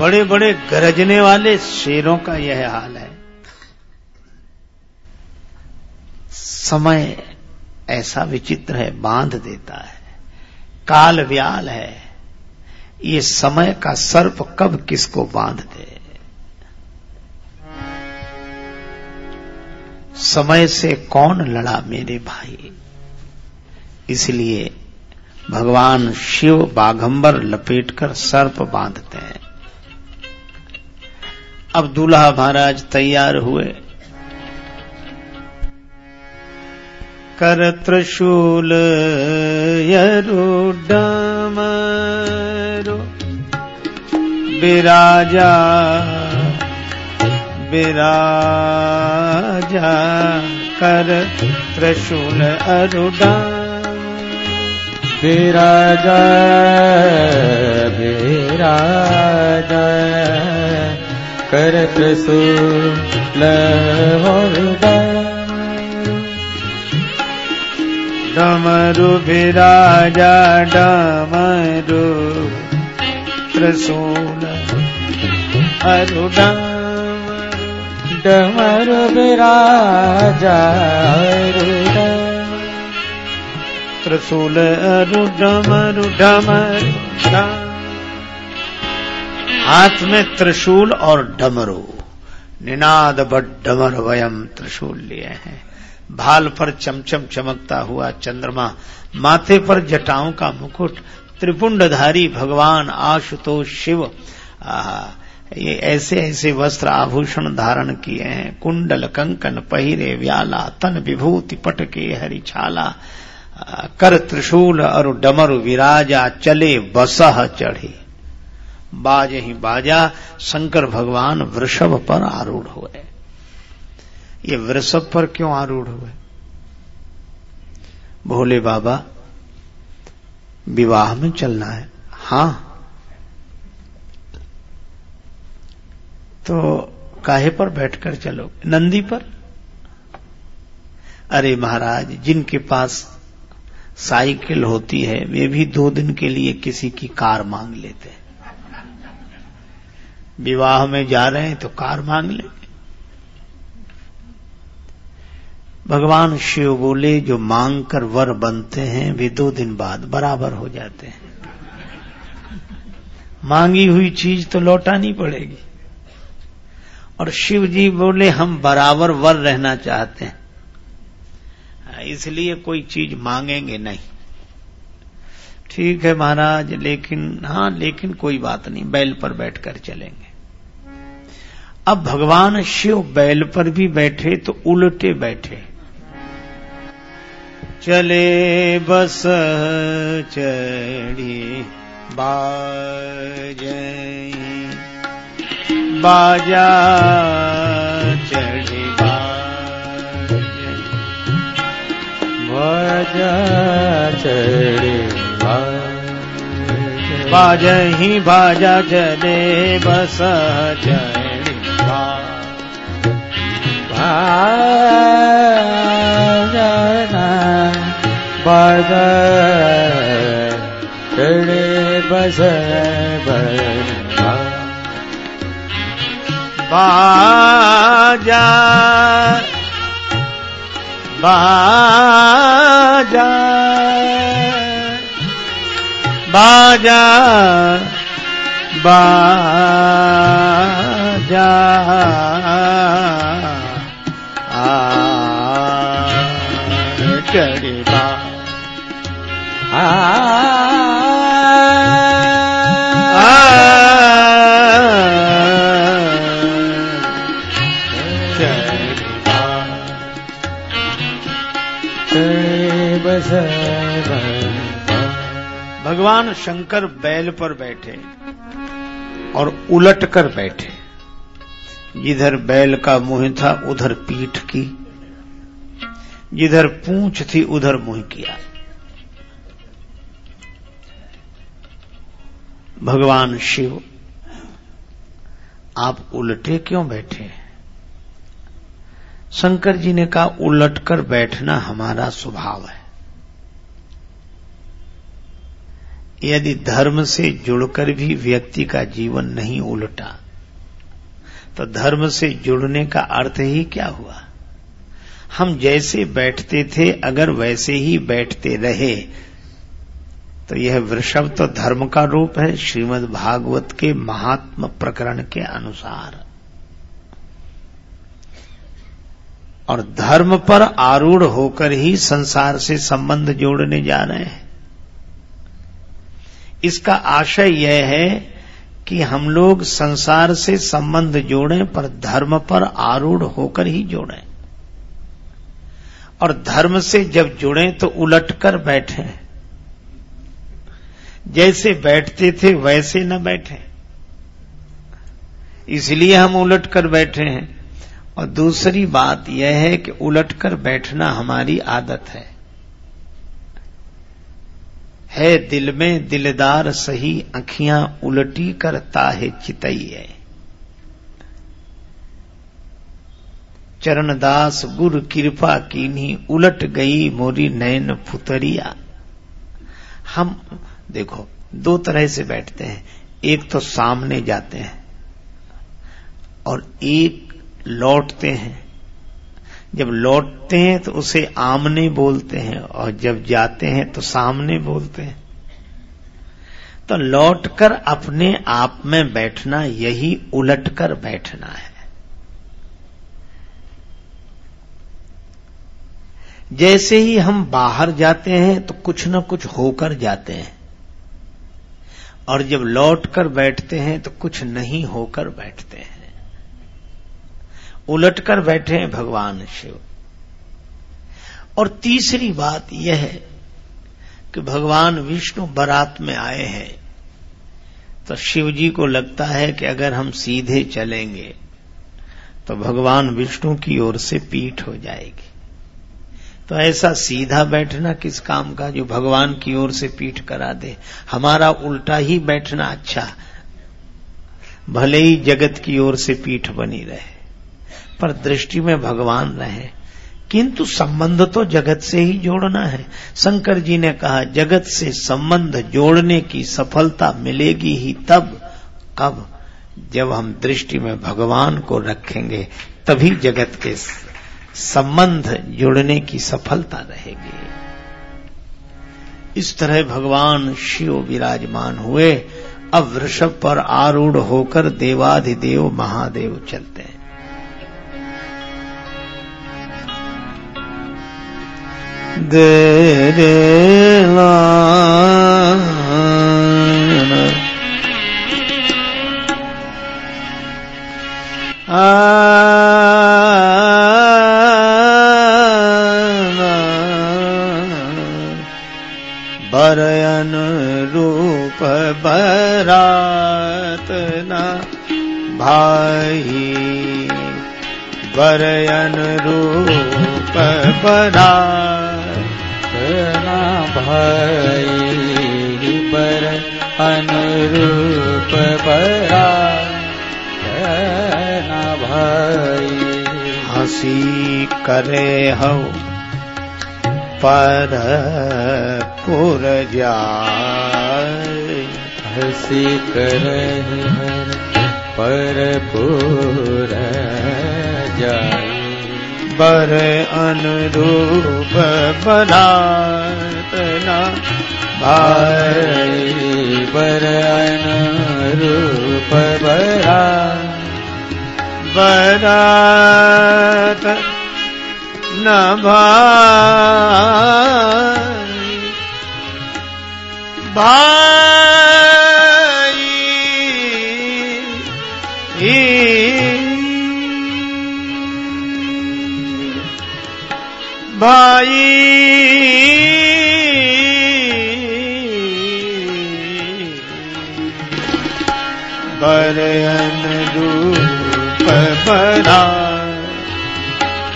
बड़े बड़े गरजने वाले शेरों का यह हाल है। समय ऐसा विचित्र है, बाँध देता है। काल व्याल है। ये समय का सर्प कब किसको बाँध दे समय से कौन लड़ा मेरे भाई? इसलिए भगवान शिव बाघंबर लपेटकर सर्प बांधते हैं। अब दूल्हा महाराज तैयार हुए। कर त्रिशूल यरुडमरो विराजा विराजा कर त्रिशूल अरुडा विराजा विराजा कर त्रिशूल डमरु विराजा डमरु त्रिशूल अरुडा डमर विराजा त्रिशूल अरु डमरु डमर। हाथ में त्रिशूल और डमरू। निनाद बट डमर वयम त्रिशूल लिए हैं। भाल पर चमचम चमकता हुआ चंद्रमा, माथे पर जटाओं का मुकुट, त्रिपुंडधारी भगवान आशुतोष शिव। आहा, ये ऐसे ऐसे वस्त्र आभूषण धारण किए हैं। कुंडल, कंकन, पहिरे, व्याला, तन विभूति, पटके हरिछाला कर त्रिशूल और डमरु विराजा, चले बसह चढ़े। बाज ही बाजा, शंकर भगवान वृषभ पर आरूढ़ हुए। ये वृषभ पर क्यों आरूढ़ हुए? भोले बाबा, विवाह में चलना है। हाँ। तो काहे पर बैठकर चलो? नंदी पर? अरे महाराज, जिनके पास साइकिल होती है, वे भी दो दिन के लिए किसी की कार मांग लेते हैं। विवाह में जा रहे हैं तो कार मांग लेंगे भगवान शिव बोले, जो मांग कर वर बनते हैं, वे दो दिन बाद बराबर हो जाते हैं। मांगी हुई चीज़ तो लौटानी पड़ेगी। और शिव जी बोले, हम बराबर वर रहना चाहते हैं। इसलिए कोई चीज़ मांगेंगे नहीं। ठीक है महाराज, लेकिन हाँ लेकिन कोई बात नहीं, बैल पर बैठकर चलेंगे। अब भगवान शिव बैल पर भी बैठे तो उल्टे बैठे। चले बस चढ़ी बाजई। बाजा चढ़ी बाजा चढ़े बाजा ही बाजा चले बस चढ़ी बाजना बाजा चढ़े बस बाजा बाजा बाजा बाजा आ चढ़े भगवान शंकर बैल पर बैठे और उलट कर बैठे। जिधर बैल का मुँह था, उधर पीठ की। जिधर पूंछ थी, उधर मुँह किया। भगवान शिव, आप उलटे क्यों बैठे? शंकर जी ने कहा उलटकर बैठना हमारा स्वभाव है। यदि धर्म से जुड़कर भी व्यक्ति का जीवन नहीं उलटा तो धर्म से जुड़ने का अर्थ ही क्या हुआ? हम जैसे बैठते थे, अगर वैसे ही बैठते रहे तो यह वृषभ तो धर्म का रूप है, श्रीमद् भागवत के महात्म प्रकरण के अनुसार। और धर्म पर आरूढ़ होकर ही संसार से संबंध जोड़ने जा रहे हैं। इसका आशय यह है कि हम लोग संसार से संबंध जोड़ें, पर धर्म पर आरूढ़ होकर ही जोड़ें। और धर्म से जब जुड़े तो उलट कर बैठे। जैसे बैठते थे वैसे न बैठे। इसलिए हम उलट कर बैठे हैं। और दूसरी बात यह है कि उलट कर बैठना हमारी आदत है। है दिल में दिलदार सही अखियाँ उलटी करता है चितई है चरणदास गुरु कृपा कीनी उलट गई मोरी नयन फुतरिया। हम देखो, दो तरह से बैठते हैं। एक तो सामने जाते हैं और एक लौटते हैं। जब लौटते हैं तो उसे आमने बोलते हैं और जब जाते हैं तो सामने बोलते हैं। तो लौटकर अपने आप में बैठना, यही उलटकर बैठना है। जैसे ही हम बाहर जाते हैं तो कुछ न कुछ होकर जाते हैं। और जब लौट कर बैठते हैं तो कुछ नहीं होकर बैठते हैं। उलट कर बैठे हैं भगवान शिव। और तीसरी बात यह है कि भगवान विष्णु बरात में आए हैं तो शिव जी को लगता है कि अगर हम सीधे चलेंगे तो भगवान विष्णु की ओर से पीठ हो जाएगी। तो ऐसा सीधा बैठना किस काम का? जो भगवान की ओर से पीठ करा दे। हमारा उल्टा ही बैठना अच्छा। भले ही जगत की ओर से पीठ बनी रहे, पर दृष्टि में भगवान रहे। किंतु संबंध तो जगत से ही जोड़ना है। शंकर जी ने कहा, जगत से संबंध जोड़ने की सफलता मिलेगी ही तब, कब? जब हम दृष्टि में भगवान को रखेंगे, तभी जगत के संबंध जुड़ने की सफलता रहेगी। इस तरह भगवान शिव विराजमान हुए, अब वृषभ पर आरूढ़ होकर देवाधिदेव महादेव चलते हैं। देला बरयन रूप बरात न भाई। बरयन रूप बरात ना भाई। पर अनुरूप परा ना भाई। हसी करे हो पर पुर जाए। हसी कर पर पूर बर अनुरूप बरातना भाई। भाई बर अनुरूप बरा बरात न भाई। भाई। भाई। पर अनुरूप बरा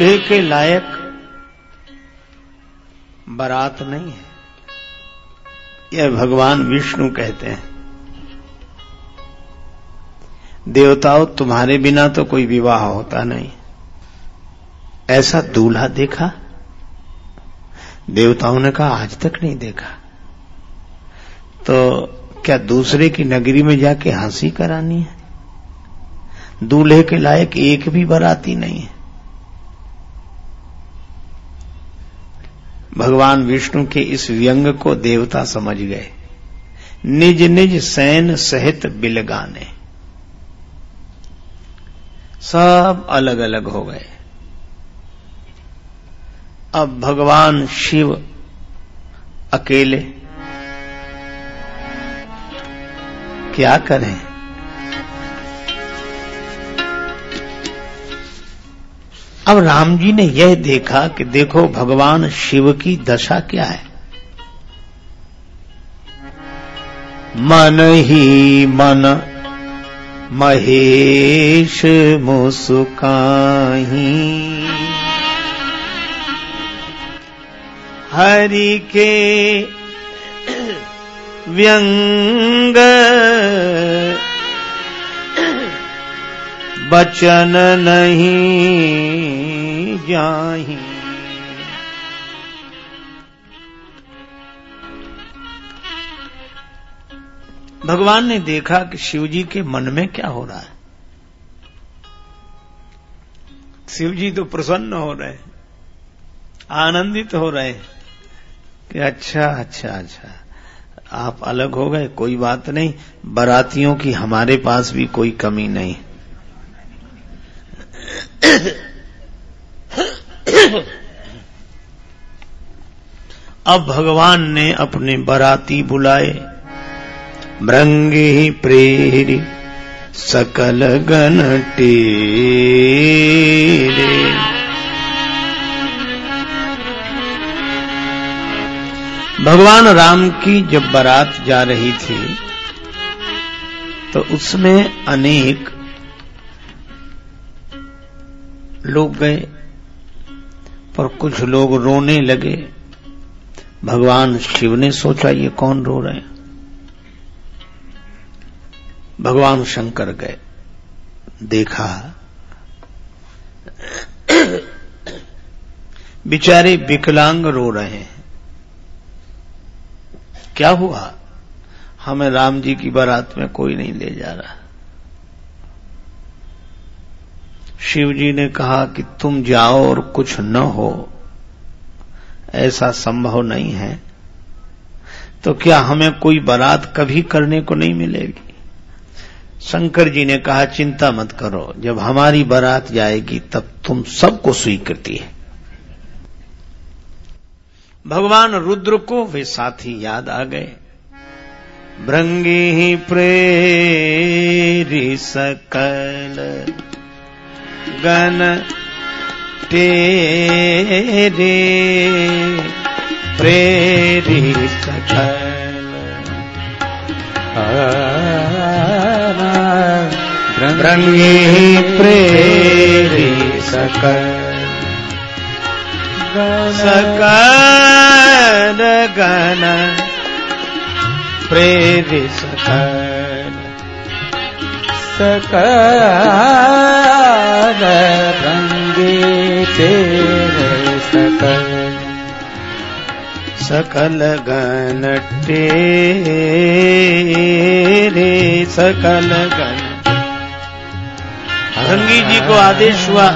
दूल्हे के लायक बारात नहीं है। यह भगवान विष्णु कहते हैं। देवताओं, तुम्हारे बिना तो कोई विवाह होता नहीं। ऐसा दूल्हा देखा? देवताओं ने कहा, आज तक नहीं देखा। तो क्या दूसरे की नगरी में जाके हँसी करानी है? दूल्हे के लायक एक भी बराती नहीं है। भगवान विष्णु के इस व्यंग को देवता समझ गए। निज निज सैन सहित बिलगाने सब अलग अलग हो गए। अब भगवान शिव अकेले। क्या करें? अब राम जी ने यह देखा कि देखो भगवान शिव की दशा क्या है। मन ही मन, महेश मुसुकाही। हरि के व्यंग बचन नहीं जाही। भगवान ने देखा कि शिवजी के मन में क्या हो रहा है। शिवजी तो प्रसन्न हो रहे आनंदित हो रहे कि अच्छा अच्छा अच्छा आप अलग हो गए, कोई बात नहीं, बरातियों की हमारे पास भी कोई कमी नहीं। अब भगवान ने अपने बराती बुलाए। मृंगे प्रेरी, सकल गण टेरे। भगवान राम की जब बारात जा रही थी तो उसमें अनेक लोग गए, पर कुछ लोग रोने लगे। भगवान शिव ने सोचा, ये कौन रो रहे हैं? भगवान शंकर गए, देखा, बिचारे विकलांग रो रहे हैं। क्या हुआ? हमें राम जी की बारात में कोई नहीं ले जा रहा। शिव जी ने कहा कि तुम जाओ और कुछ न हो। ऐसा संभव नहीं है। तो क्या हमें कोई बारात कभी करने को नहीं मिलेगी? शंकर जी ने कहा, चिंता मत करो, जब हमारी बारात जाएगी, तब तुम सबको स्वीकृति है। भगवान रुद्र को वे साथी याद आ गए। भृंगी प्रेरी सकल गण तेरे प्रेरी सकल भृंगी प्रेरी सकल। सकल गण प्रेरी सकल। सकल रंगे तेरे सकल। सकल गण टेरे सकल गण। जी को आदेश हुआ।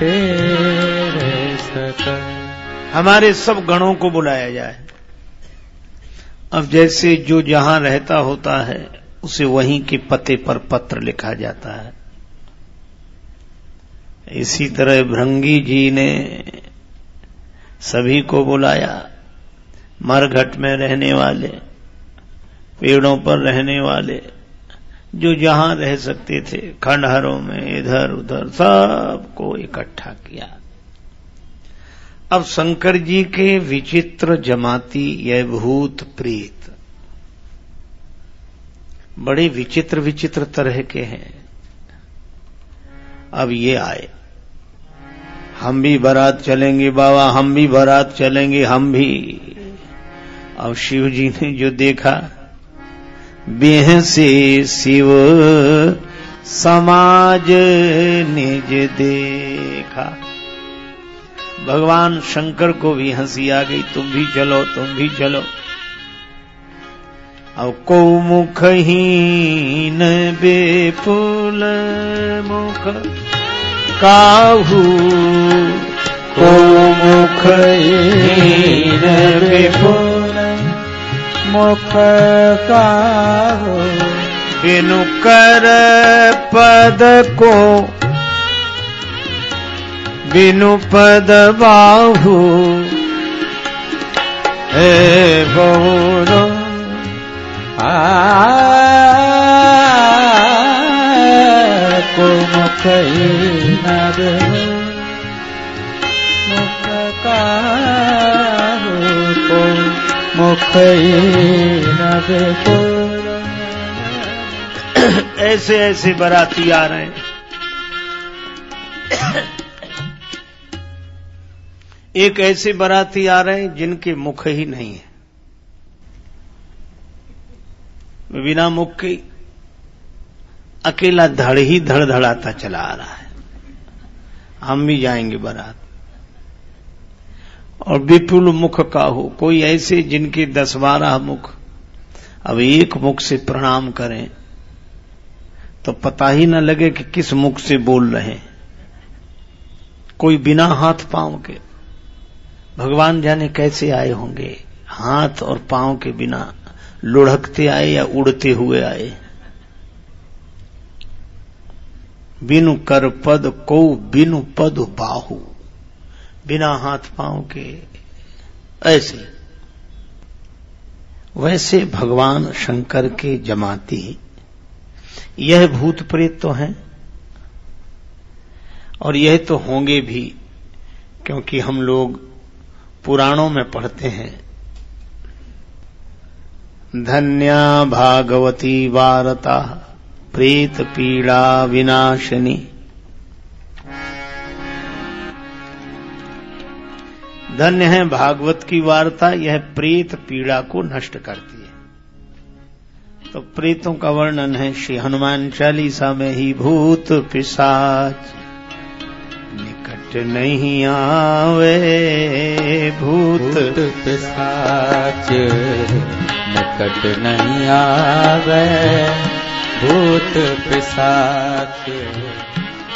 तेरे हमारे सब गणों को बुलाया जाए। अब जैसे जो जहाँ रहता होता है, उसे वहीं के पते पर पत्र लिखा जाता है। इसी तरह भृंगी जी ने सभी को बुलाया। मरघट में रहने वाले, पेड़ों पर रहने वाले, जो जहाँ रह सकते थे, खंडहरों में इधर उधर सबको इकट्ठा किया। अब शंकर जी के विचित्र जमाती यह भूत प्रीत। बड़े विचित्र विचित्र तरह के हैं। अब ये आए। हम भी बारात चलेंगे बाबा, हम भी बारात चलेंगे, हम भी। अब शिव जी ने जो देखा बेह से शिव समाज निज देखा। भगवान शंकर को भी हँसी आ गई, तुम भी चलो, तुम भी चलो। अब को मुखहीन बेपुल मुख, काहू को मुखहीन विपुल मुख, काहू बिनु कर पद को बिनु पद बाहू। हे बहुरो को मुखहीन मुख काहू को। ऐसे ऐसे बराती आ रहे हैं। एक ऐसे बराती आ रहे हैं जिनके मुख ही नहीं है। बिना मुख के अकेला धड़ ही धड़ धड़ाता चला आ रहा है। हम भी जाएँगे बारात। और विपुल मुख का हो, कोई ऐसे जिनके दस बारह मुख, अब एक मुख से प्रणाम करें तो पता ही न लगे कि किस मुख से बोल रहे हैं। कोई बिना हाथ पाँव के। भगवान जाने कैसे आए होंगे? हाथ और पाँव के बिना लुढ़कते आए या उड़ते हुए आए? बिनु कर पद को बिनु पद बाहु। बिना हाथ पाँव के ऐसे। वैसे भगवान शंकर के जमाती यह भूत प्रेत तो हैं और यह तो होंगे भी, क्योंकि हम लोग पुराणों में पढ़ते हैं। धन्या भागवती वारता, प्रीत पीड़ा विनाशनी। धन्य है भागवत की वार्ता, यह प्रेत पीड़ा को नष्ट करती है। तो प्रेतों का वर्णन है, श्री हनुमान चालीसा में ही भूत पिशाच नहीं आवे भूत। पिशाच निकट नहीं आवे। भूत पिशाच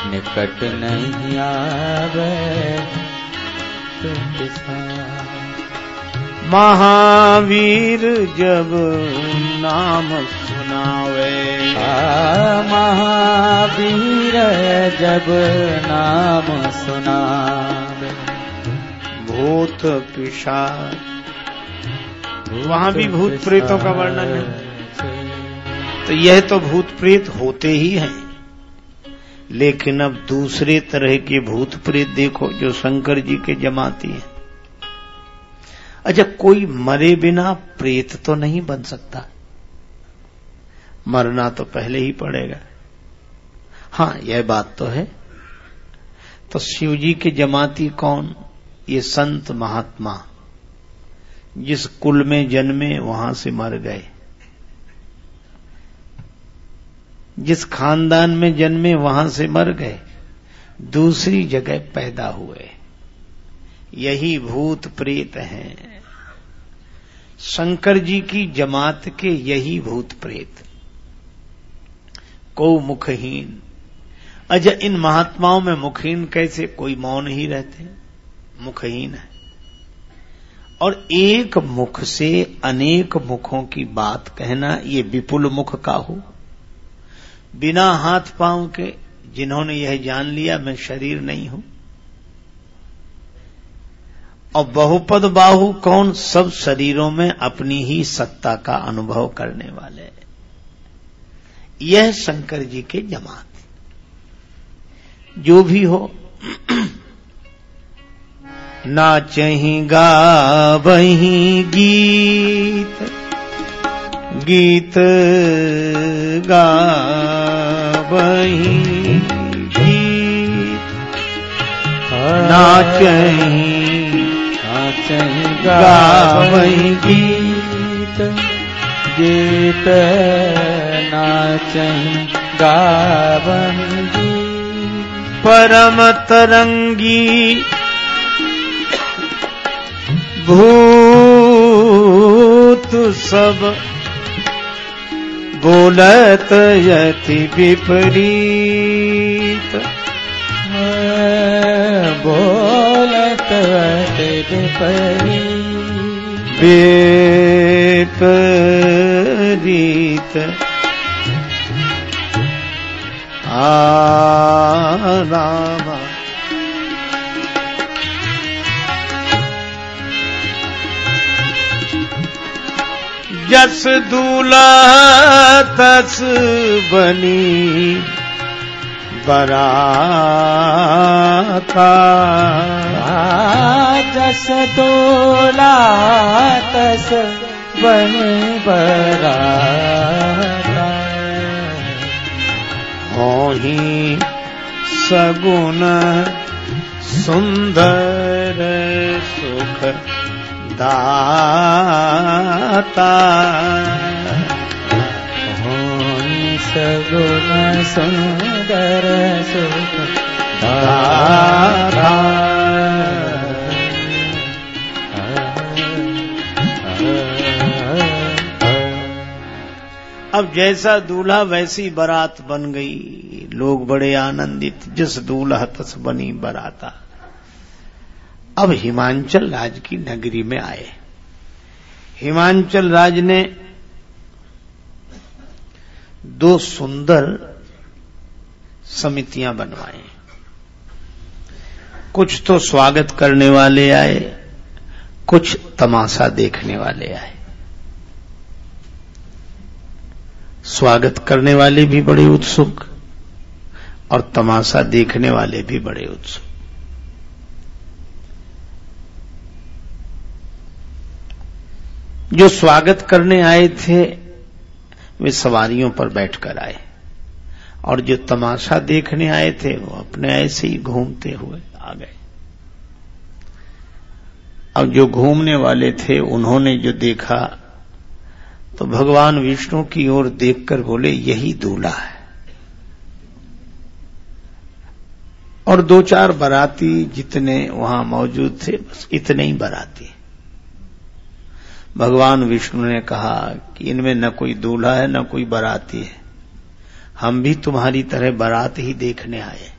निकट नहीं आवे। पिशाच महावीर जब नाम सुनावे। महावीर जब नाम सुनावे। भूत पिशाच। वहाँ भी भूत प्रेतों का वर्णन है। तो यह तो भूत प्रेत होते ही हैं। लेकिन अब दूसरे तरह के भूत प्रेत देखो जो शंकर जी के जमाती हैं। अच्छा कोई मरे बिना प्रेत तो नहीं बन सकता। मरना तो पहले ही पड़ेगा। हाँ, यह बात तो है। तो शिव जी के जमाती कौन? ये संत महात्मा, जिस कुल में जन्मे, वहाँ से मर गए। जिस खानदान में जन्मे, वहाँ से मर गए। दूसरी जगह पैदा हुए। यही भूत प्रेत हैं। शंकर जी की जमात के यही भूत प्रेत। को मुखहीन। अच्छा इन महात्माओं में मुखहीन कैसे? कोई मौन ही रहते। मुखहीन है। और एक मुख से अनेक मुखों की बात कहना ये विपुल मुख का हो। बिना हाथ पाँव के जिन्होंने यह जान लिया, मैं शरीर नहीं हूँ। और बहुपद बाहु कौन सब शरीरों में अपनी ही सत्ता का अनुभव करने वाले यह शंकर जी के जमात जो भी हो नाचही गावही गीत गीत गा गावही गीत। नाचही गीत। गीत गावही गीत। परम तरंगी भूत सब बोलत यति विपरीत। बोलत विपरीत विपरीत आ रामा जस दूल्हा तस बनी बराता जस तोला तस बन बराता हो ही सगुन सुंदर सुख दाता। सगुण सुंदर सुख अब जैसा दूल्हा वैसी बारात बन गई लोग बड़े आनंदित जिस दूल्हा तस बनी बराता अब हिमांचल राज की नगरी में आए हिमांचल राज ने दो सुंदर समितियाँ बनवाई कुछ तो स्वागत करने वाले आए, कुछ तमाशा देखने वाले आए। स्वागत करने वाले भी बड़े उत्सुक और तमाशा देखने वाले भी बड़े उत्सुक। जो स्वागत करने आए थे वे सवारियों पर बैठकर आए और जो तमाशा देखने आए थे, वो अपने ऐसे ही घूमते हुए आ गए। अब जो घूमने वाले थे, उन्होंने जो देखा तो भगवान विष्णु की ओर देखकर बोले, यही दूल्हा है। और दो चार बराती जितने वहाँ मौजूद थे, बस इतने ही बराती भगवान विष्णु ने कहा कि इनमें न कोई दूल्हा है, न कोई बराती है। हम भी तुम्हारी तरह बारात ही देखने आए।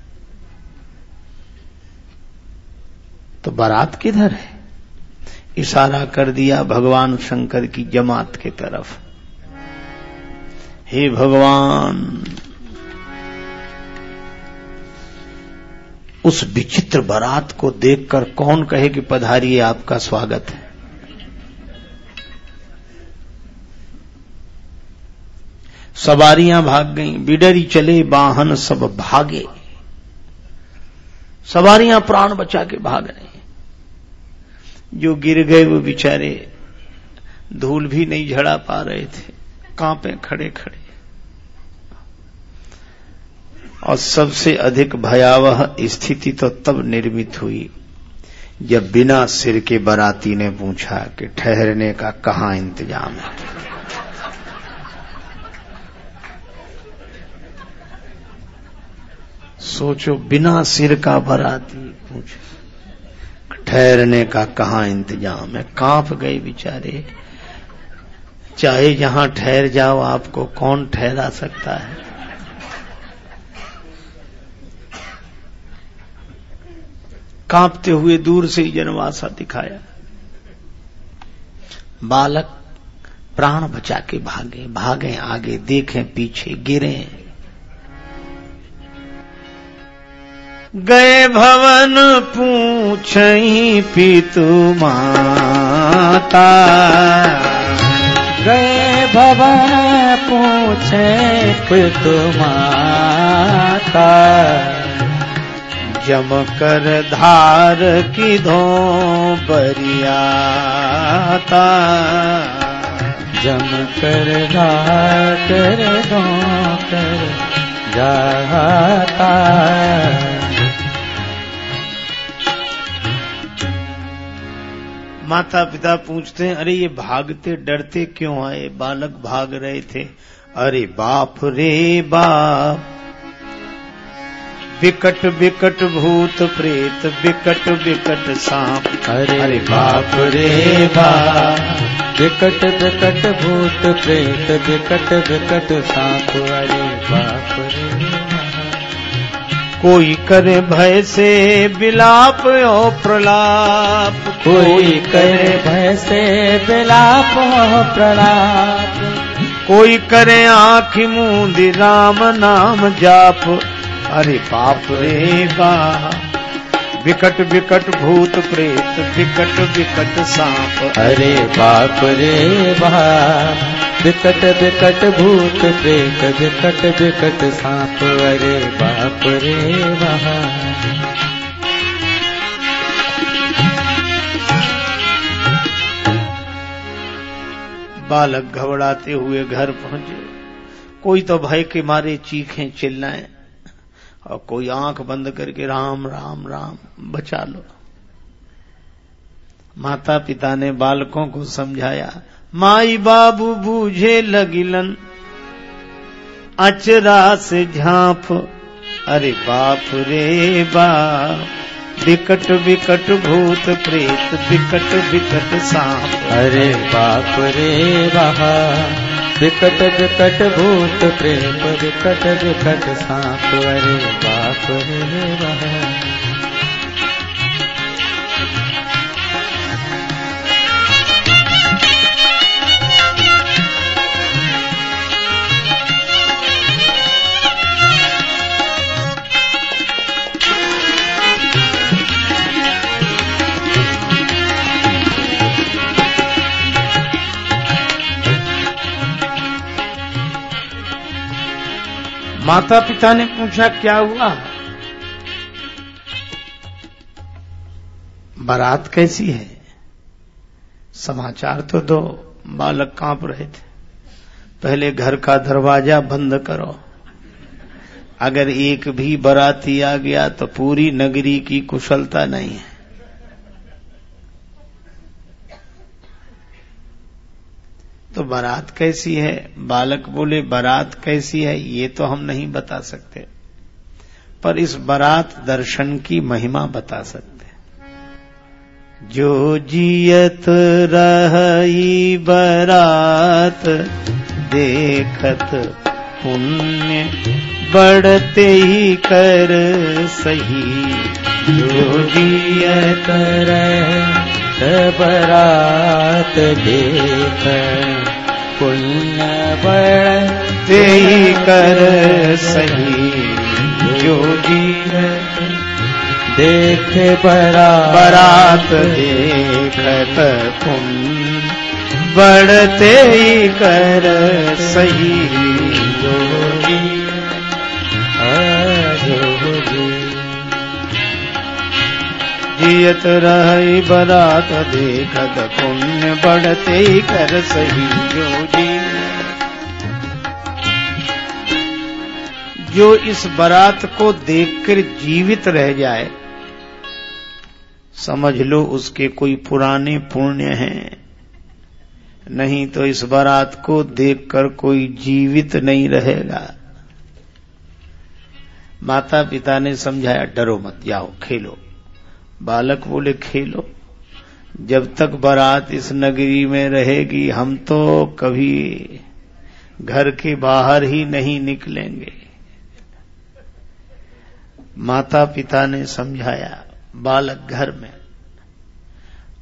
तो बारात किधर है? इशारा कर दिया भगवान शंकर की जमात की तरफ़। हे भगवान, उस विचित्र बारात को देखकर कौन कहे कि पधारिए, आपका स्वागत है। सवारियाँ भाग गईं, बिडरी चले वाहन सब भागे। सवारियाँ प्राण बचा के भाग रहे हैं। जो गिर गए वो बेचारे धूल भी नहीं झड़ा पा रहे थे, कांपे खड़े खड़े। और सबसे अधिक भयावह स्थिति तो तब निर्मित हुई, जब बिना सिर के बराती ने पूछा कि ठहरने का कहाँ इंतज़ाम है? सोचो, बिना सिर का बराती पूछे, ठहरने का कहा इंतज़ाम है? काँप गए बेचारे। चाहे जहाँ ठहर जाओ, आपको कौन ठहरा सकता है? कांपते हुए दूर से ही जनवासा दिखाया। बालक प्राण बचा के भागे भागे आगे, देखें पीछे, गिरे। गए भवन पूछ पितु माता। गए भवन पूछे पितु माता। जम कर धार की धो बरियाता जम कर कर दो कर जाता माता पिता पूछते हैं, अरे, ये भागते, डरते क्यों आए बालक भाग रहे थे। अरे, बाप रे, बाप। विकट विकट भूत प्रेत विकट विकट सांप। अरे बाप रे बाप विकट विकट भूत प्रेत विकट विकट सांप। अरे बाप रे कोई करे भय से बिलाप ओ प्रलाप। कोई करे भय से बिलाप प्रलाप। कोई करे आँख मूंदी राम नाम जाप। अरे बाप रे बाप विकट विकट भूत प्रेत विकट विकट सांप। अरे बाप रे बाप विकट विकट भूत प्रेत विकट विकट सांप। अरे बाप रे बा। बालक घबराते हुए घर पहुँचे। कोई तो भय के मारे चीखें चिल्लाएँ। और कोई आँख बंद करके राम राम राम, बचा लो। माता पिता ने बालकों को समझाया, माई बाबू बूझे लगिलन, अचरा से झांप अरे बाप रे बाप विकट विकट भूत प्रेत, विकट विकट सांप। अरे बाप रे रहा विकट विकट भूत प्रेत, विकट विकट सांप। अरे बाप रे बाप माता पिता ने पूछा, क्या हुआ? बारात कैसी है? समाचार तो दो, बालक काँप रहे थे। पहले घर का दरवाज़ा बंद करो। अगर एक भी बराती आ गया तो पूरी नगरी की कुशलता नहीं है। तो बारात कैसी है? बालक बोले, बारात कैसी है? ये तो हम नहीं बता सकते। पर इस बारात दर्शन की महिमा बता सकते जो जियत रही बरात, देखत पुण्य बढ़ते ही कर सही। जो जियत रहे बरात देख पुण्य बढ़ते ही कर सही जियत देख बरा बरात देखत पुण्य बढ़ते ही कर सही जियत रही बरात देखत, पुण्य बढ़ते कर सही जो जी जो इस बरात को देखकर जीवित रह जाए, समझ लो उसके कोई पुराने पुण्य हैं। नहीं तो इस बारात को देखकर कोई जीवित नहीं रहेगा। माता पिता ने समझाया, डरो मत, जाओ, खेलो। बालक बोले, खेलो। जब तक बारात इस नगरी में रहेगी, हम तो कभी घर के बाहर ही नहीं निकलेंगे। माता पिता ने समझाया, बालक घर में।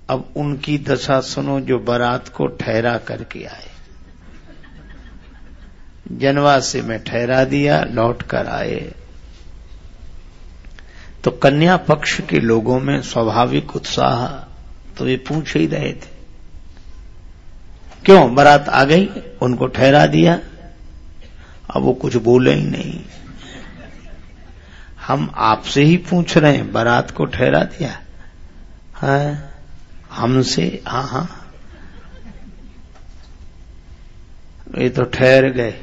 अब उनकी दशा सुनो, जो बारात को ठहरा करके आए। जनवासी में ठहरा दिया, लौट कर आए। तो कन्या पक्ष के लोगों में स्वाभाविक उत्साह तो वे पूछ ही रहे थे। क्यों? बारात आ गई, उनको ठहरा दिया। अब वो कुछ बोले ही नहीं। हम आपसे ही पूछ रहे हैं, बारात को ठहरा दिया। है? हमसे? हाँ हाँ। ये तो ठहर गए।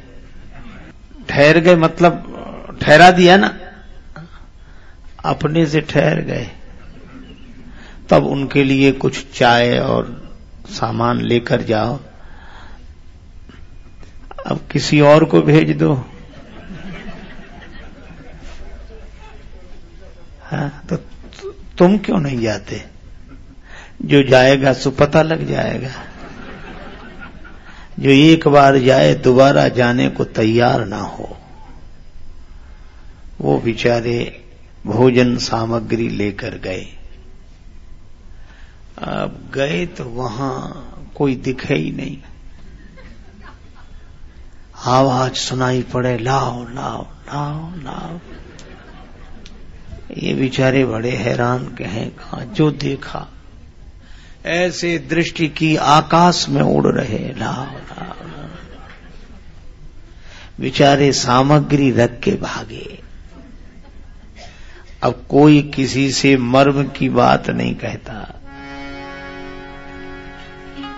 ठहर गए मतलब ठहरा दिया ना? अपने से ठहर गए। तब उनके लिए कुछ चाय और सामान लेकर जाओ। अब किसी और को भेज दो। हाँ तो तुम क्यों नहीं जाते? जो जाएगा सो पता लग जाएगा। जो एक बार जाए, दोबारा जाने को तैयार ना हो। वो बेचारे भोजन सामग्री लेकर गए। अब गए तो वहाँ कोई दिखे ही नहीं। आवाज़ सुनाई पड़े, लाओ लाओ लाओ लाओ। ये बेचारे बड़े हैरान कहें, कहा, जो देखा, ऐसे दृष्टि की आकाश में उड़ रहे, लाओ लाओ बेचारे सामग्री रख के भागे। अब कोई किसी से मर्म की बात नहीं कहता।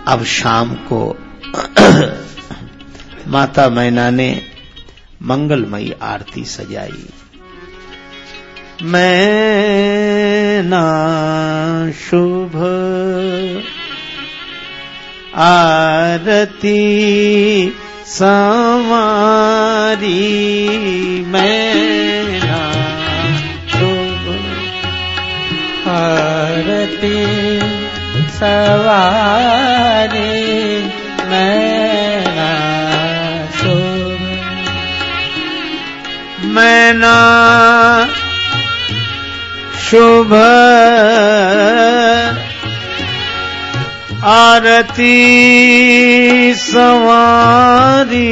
अब शाम को माता मैना ने मंगलमयी आरती सजाई। मैना, शुभ आरती संवारी मैना। आरती सवारी मैना मैना शुभ आरती सवारी।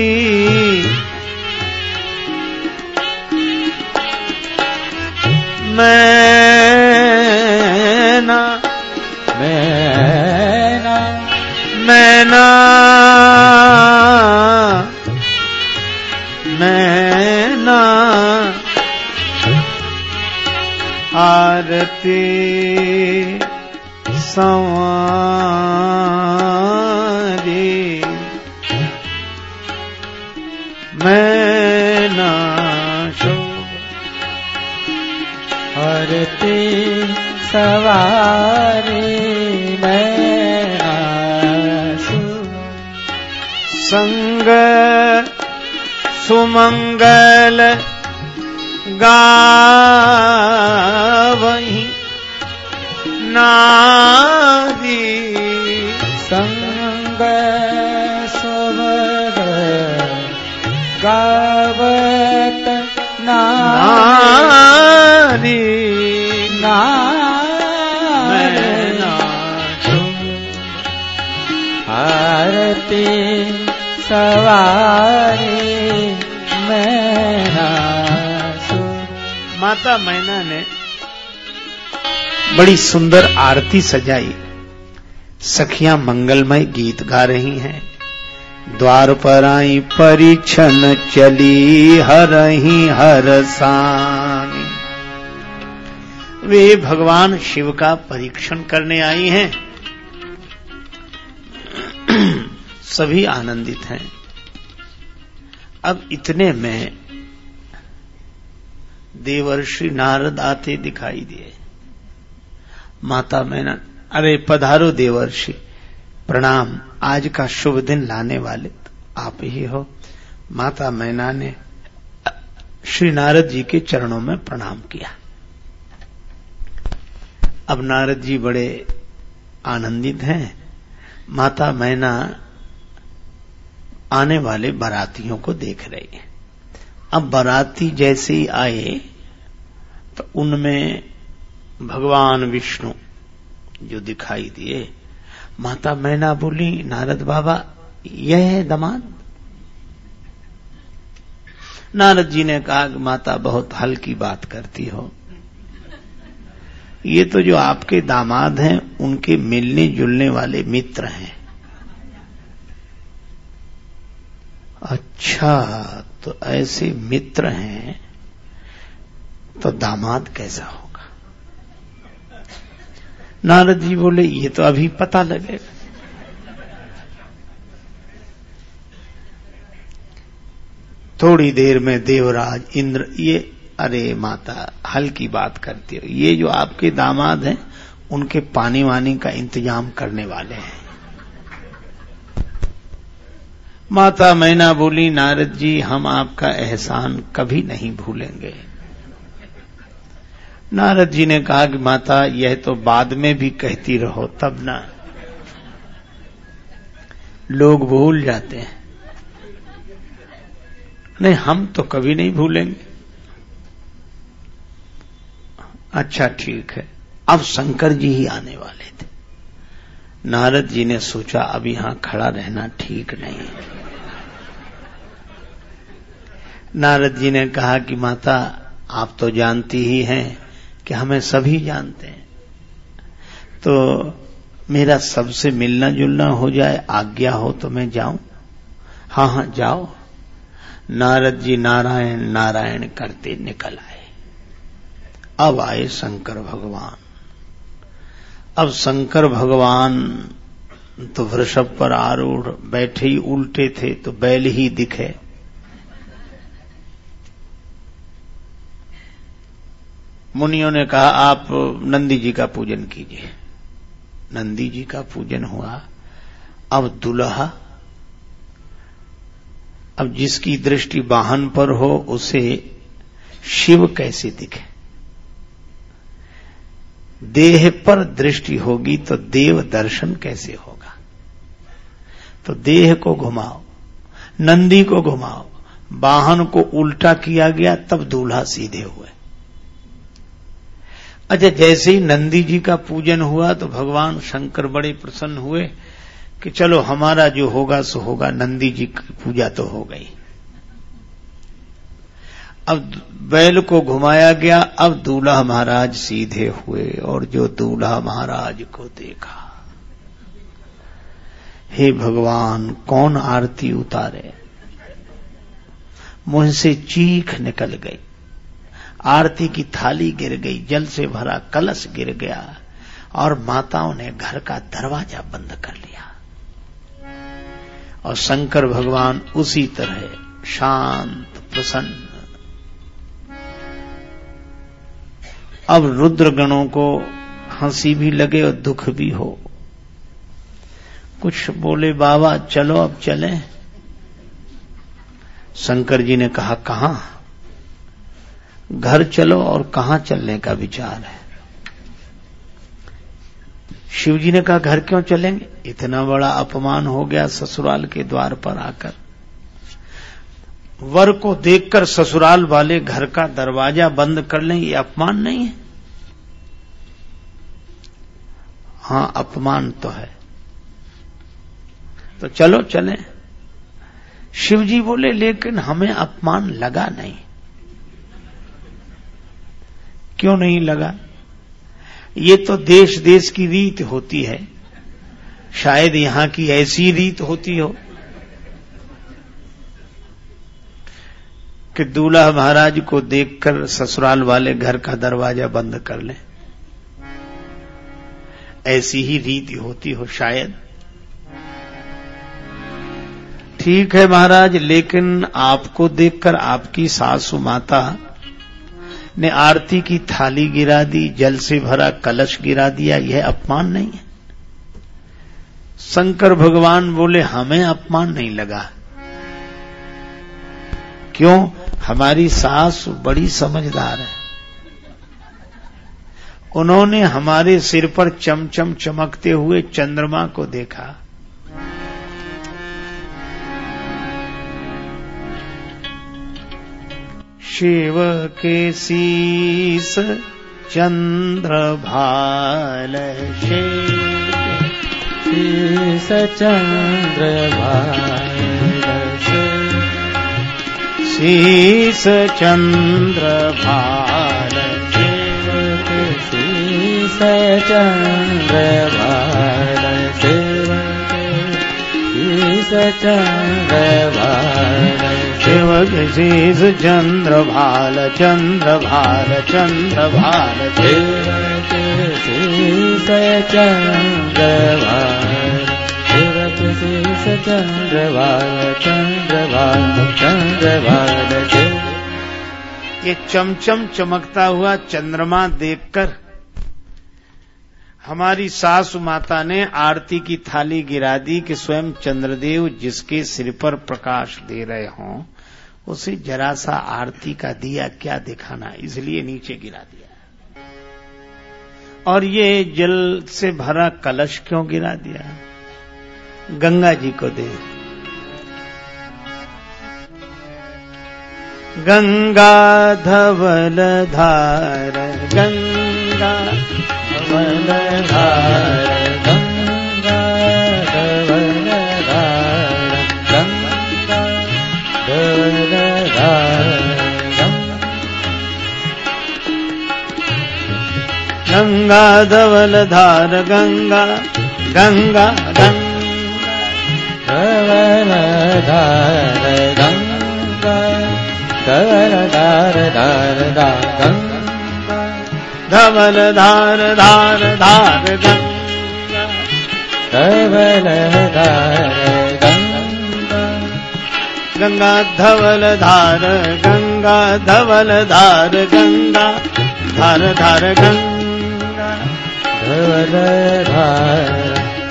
मैना मैना। मैना। मैना। आरती संवारी। मैना शोभ आरती सवारी। संग सुमंगल गावही नारी संग सुभग गावत नारी नारी आरती सवारी माता मैना ने बड़ी सुंदर आरती सजाई। सखियाँ मंगलमय गीत गा रही हैं। द्वार पर आई परीक्षण चली, हर ही हर हरसानी वे भगवान शिव का परीक्षण करने आई हैं। सभी आनंदित हैं। अब इतने में देवर्षि नारद आते दिखाई दिए। माता मैना, अरे पधारो देवर्षि प्रणाम, आज का शुभ दिन लाने वाले आप ही हो। माता मैना ने श्री नारद जी के चरणों में प्रणाम किया। अब नारद जी बड़े आनंदित हैं। माता मैना आने वाले बारातियों को देख रही है। अब बाराती जैसे ही आए तो उनमें भगवान विष्णु जो दिखाई दिए, माता मैना बोली, नारद बाबा, यह है दमाद? नारद जी ने कहा कि माता, बहुत हल्की बात करती हो। ये तो जो आपके दामाद हैं, उनके मिलने जुलने वाले मित्र हैं। अच्छा तो ऐसे मित्र हैं तो दामाद कैसा होगा? नारद जी बोले, ये तो अभी पता लगेगा। थोड़ी देर में देवराज इंद्र, ये, अरे माता, हल्की बात करती हो। ये जो आपके दामाद हैं, उनके पानी वानी का इंतज़ाम करने वाले हैं। माता मैना बोली, नारद जी, हम आपका एहसान कभी नहीं भूलेंगे। नारद जी ने कहा कि माता, यह तो बाद में भी कहती रहो, तब ना। लोग भूल जाते हैं। नहीं, हम तो कभी नहीं भूलेंगे। अच्छा ठीक है। अब शंकर जी ही आने वाले थे। नारद जी ने सोचा, अब यहाँ खड़ा रहना ठीक नहीं। नारद जी ने कहा कि, माता, आप तो जानती ही हैं कि हमें सभी जानते हैं। तो मेरा सबसे मिलना जुलना हो जाए, आज्ञा हो तो मैं जाऊँ? हाँ हाँ जाओ। नारद जी नारायण नारायण करते निकल आए। अब आए शंकर भगवान। अब शंकर भगवान तो वृषभ पर आरूढ़, बैठे ही उल्टे थे तो बैल ही दिखे। मुनियों ने कहा, आप नंदी जी का पूजन कीजिए। नंदी जी का पूजन हुआ। अब दुल्हा, अब जिसकी दृष्टि वाहन पर हो, उसे शिव कैसे दिखे? देह पर दृष्टि होगी तो देव दर्शन कैसे होगा? तो देह को घुमाओ, नंदी को घुमाओ, वाहन को उल्टा किया गया तब दूल्हा सीधे हुए। अच्छा जैसे ही नंदी जी का पूजन हुआ तो भगवान शंकर बड़े प्रसन्न हुए कि चलो हमारा जो होगा सो होगा, नंदी जी की पूजा तो हो गई। अब बैल को घुमाया गया, अब दूल्हा महाराज सीधे हुए और जो दूल्हा महाराज को देखा। हे भगवान, कौन आरती उतारे? मुँह से चीख निकल गई। आरती की थाली गिर गई, जल से भरा कलश गिर गया और माताओं ने घर का दरवाज़ा बंद कर लिया। और शंकर भगवान उसी तरह शांत, प्रसन्न अब रुद्र गणों को हँसी भी लगे और दुख भी हो। कुछ बोले, बाबा, चलो अब चलें। शंकर जी ने कहा, कहाँ? घर चलो और कहाँ चलने का विचार है? शिव जी ने कहा, घर क्यों चलेंगे? इतना बड़ा अपमान हो गया ससुराल के द्वार पर आकर। वर को देखकर ससुराल वाले घर का दरवाज़ा बंद कर लें, ये अपमान नहीं है? हाँ, अपमान तो है। तो चलो, चलें। शिव जी बोले, लेकिन हमें अपमान लगा नहीं। क्यों नहीं लगा? ये तो देश देश की रीत होती है। शायद यहाँ की ऐसी रीत होती हो। कि दूल्हा महाराज को देखकर ससुराल वाले घर का दरवाज़ा बंद कर लें। ऐसी ही रीति होती हो शायद। ठीक है महाराज, लेकिन आपको देखकर आपकी सासु माता ने आरती की थाली गिरा दी, जल से भरा कलश गिरा दिया, यह अपमान नहीं है। शंकर भगवान बोले, हमें अपमान नहीं लगा। क्यों? हमारी सास बड़ी समझदार है। उन्होंने हमारे सिर पर चमचम चमकते हुए चंद्रमा को देखा। शिव के शीस चंद्र भाल शीस चंद्र भाल ीष चन्द्र शिवक श्रीष चन्द्र भाल चन्द्र भाल चन्द्र भाल चन्द्र भाल शिवक श्रीष चन्द्र भाल चन्द्र ये चमचम चमकता हुआ चंद्रमा देखकर हमारी सासु माता ने आरती की थाली गिरा दी कि स्वयं चंद्रदेव जिसके सिर पर प्रकाश दे रहे हों, उसे जरा सा आरती का दिया क्या दिखाना, इसलिए नीचे गिरा दिया। और ये जल से भरा कलश क्यों गिरा दिया? गंगा जी को दे। गङ्गा धवल गङ्गा धम गङ्गा धव गा धन धार गङ्गा धवल गङ्गा गङ्गा गङ्गा धार धार धार गंगा धवल धार धार धार धवल धार गंगा धवल धार गंगा धवल धार गंगा धार धार गंगा धवल धार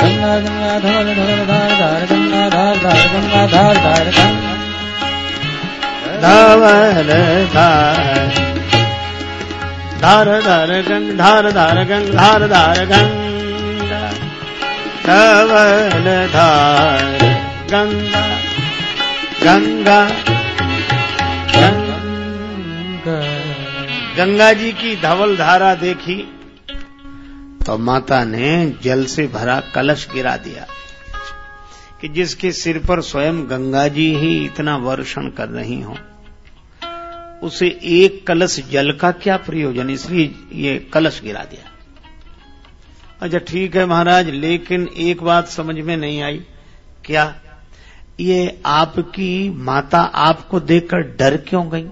गंगा गंगा धवल धवल धार धार गंगा धार धार गंगा धार धार गंगा धवल धार धार धार गंग धार धार गंग धार धार गंगा धवल धार गंगा गंगा गंगा गंगा जी की धवल धारा देखी तो माता ने जल से भरा कलश गिरा दिया। कि जिसके सिर पर स्वयं गंगा जी ही इतना वर्षण कर रही हो, उसे एक कलश जल का क्या प्रयोजन? इसलिए ये कलश गिरा दिया। अच्छा ठीक है महाराज, लेकिन एक बात समझ में नहीं आई। क्या ये आपकी माता आपको देखकर डर क्यों गई?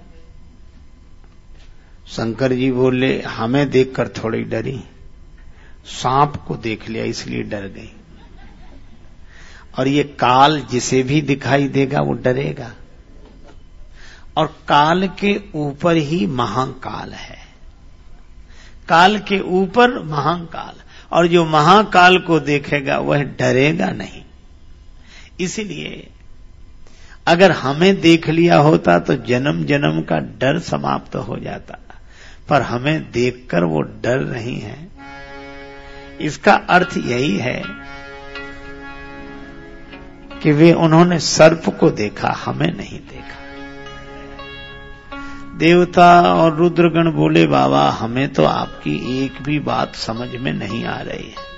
शंकर जी बोले, हमें देखकर थोड़ी डरी। सांप को देख लिया, इसलिए डर गई। और ये काल जिसे भी दिखाई देगा वो डरेगा। और काल के ऊपर ही महाकाल है। काल के ऊपर महाकाल। और जो महाकाल को देखेगा वह डरेगा नहीं। इसलिए अगर हमें देख लिया होता तो जन्म जन्म का डर समाप्त तो हो जाता। पर हमें देखकर वो डर नहीं है। इसका अर्थ यही है कि वे उन्होंने सर्प को देखा, हमें नहीं देखा। देवता और रुद्रगण बोले, बाबा, हमें तो आपकी एक भी बात समझ में नहीं आ रही है।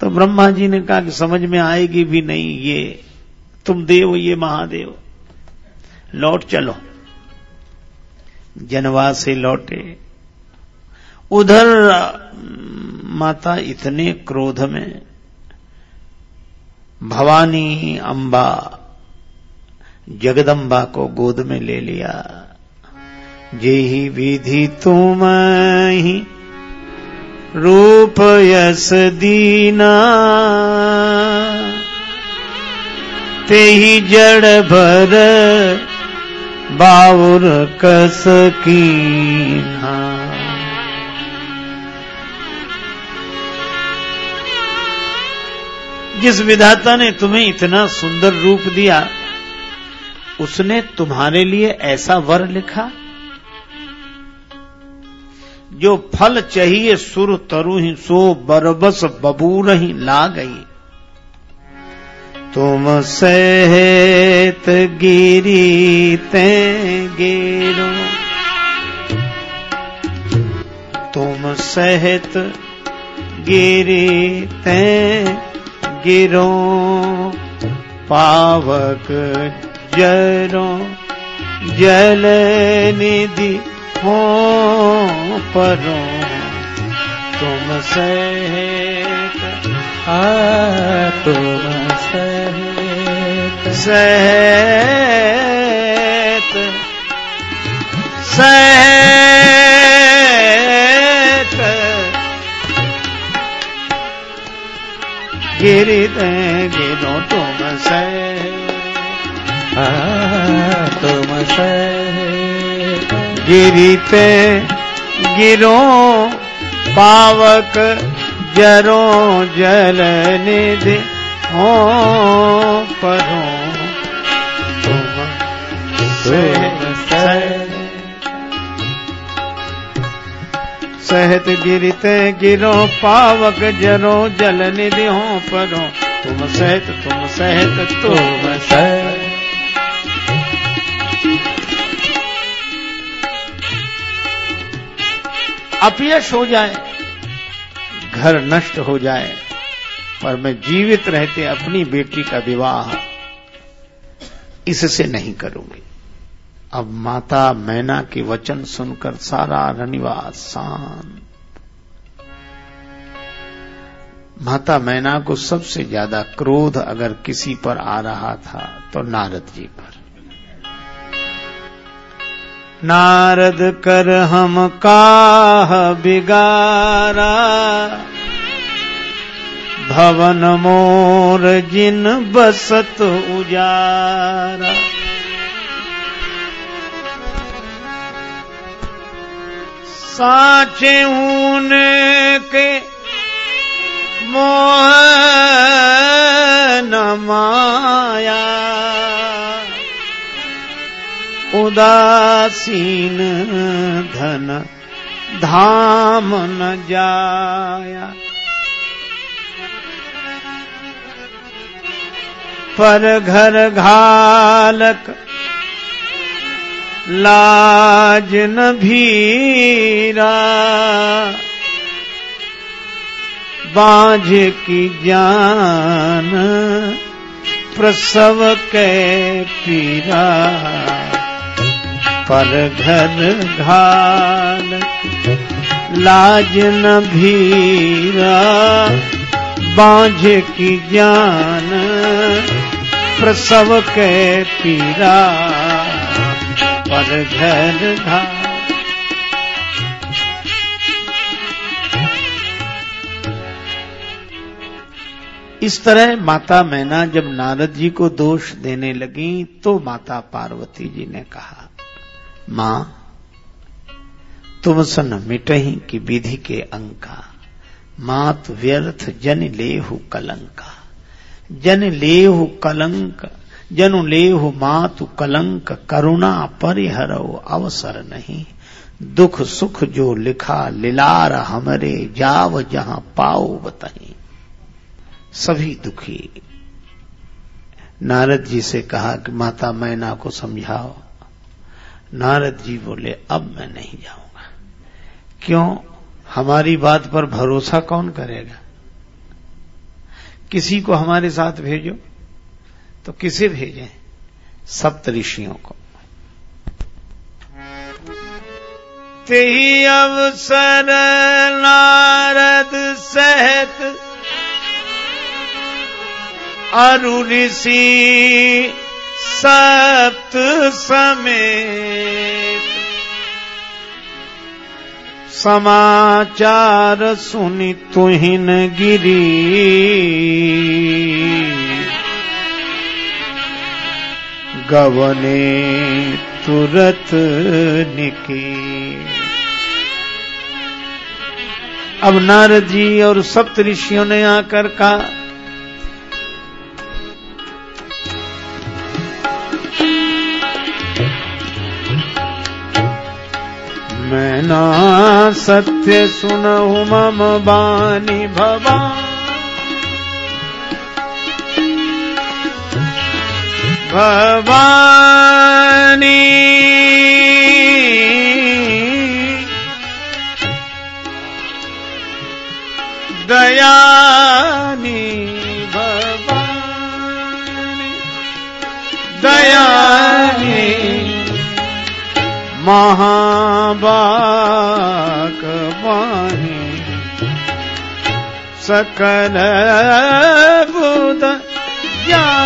तो ब्रह्मा जी ने कहा कि समझ में आएगी भी नहीं ये, तुम देव ये महादेव लौट चलो। जनवा से लौटे। उधर, माता इतने क्रोध में भवानी अंबा जगदम्बा को गोद में ले लिया। जे ही विधि तुम ही, रूप यस दीना। ते ही जड़ भर बाउर कस जिस विधाता ने तुम्हें इतना सुंदर रूप दिया, उसने तुम्हारे लिए ऐसा वर लिखा। जो फल चाहिए सुर तरु ही, सो बरबस बबूर ही ला गई। तुम सहेत गिरी ते गिरो। तुम सहित गिरी ते गिरो पावक जरो जल निधि हो परो। तुम सहित तुम सहित। सहित सहित। गिरित गिरो तुम आ, तुम सहित गिरिते गिरो पावक जरो, जल निधि हो परो। तुम तुम सहित गिरते गिरो, पावक जरो, जल निधि परो। तुम सहत तुम सहत, तुम सहित। अपयश हो जाए, घर नष्ट हो जाए, पर मैं जीवित रहते अपनी बेटी का विवाह इससे नहीं करूँगी। अब माता मैना के वचन सुनकर सारा रनिवास शांत। माता मैना को सबसे ज़्यादा क्रोध अगर किसी पर आ रहा था तो नारद जी पर। नारद कर हम काह बिगारा, भवन मोर जिन बसत उजारा। साचे ऊन के मोह न माया। उदासीन धन धाम न जाया। पर घर घालक लाज न भीरा। बाझ की जान प्रसव के पीरा। पर घर घाल लाज न भीरा। बाझ की जान प्रसव के पीरा। पर घर घाल इस तरह माता मैना जब नारद जी को दोष देने लगी तो माता पार्वती जी ने कहा, माँ, तुम सन मिटही की विधि के अंका। मात व्यर्थ जन लेहु कलंका। जन लेहु कलंक जनु लेहु मातु कलंक करुणा परिहरो अवसर नहीं। दुख सुख जो लिखा लिलार हमरे जाव जहाँ पाओ बताई। सभी दुखी। नारद जी से कहा कि माता, मैना को समझाओ। नारद जी बोले, अब मैं नहीं जाऊँगा। क्यों? हमारी बात पर भरोसा कौन करेगा? किसी को हमारे साथ भेजो। तो किसे भेजें? सप्त ऋषियों को। ते अवसर नारद सहित अरु ऋषि सप्त समेत समाचार सुनि तुहिन गिरी। गवने तुरत निके। अब नारद जी और सप्त ऋषियों ने आकर कहा, मैं ना सत्य सुनहु, मम बानी भवान। भवानी। दयानी भवानी। दयानी महाबाक सकल बुद्ध ज्ञान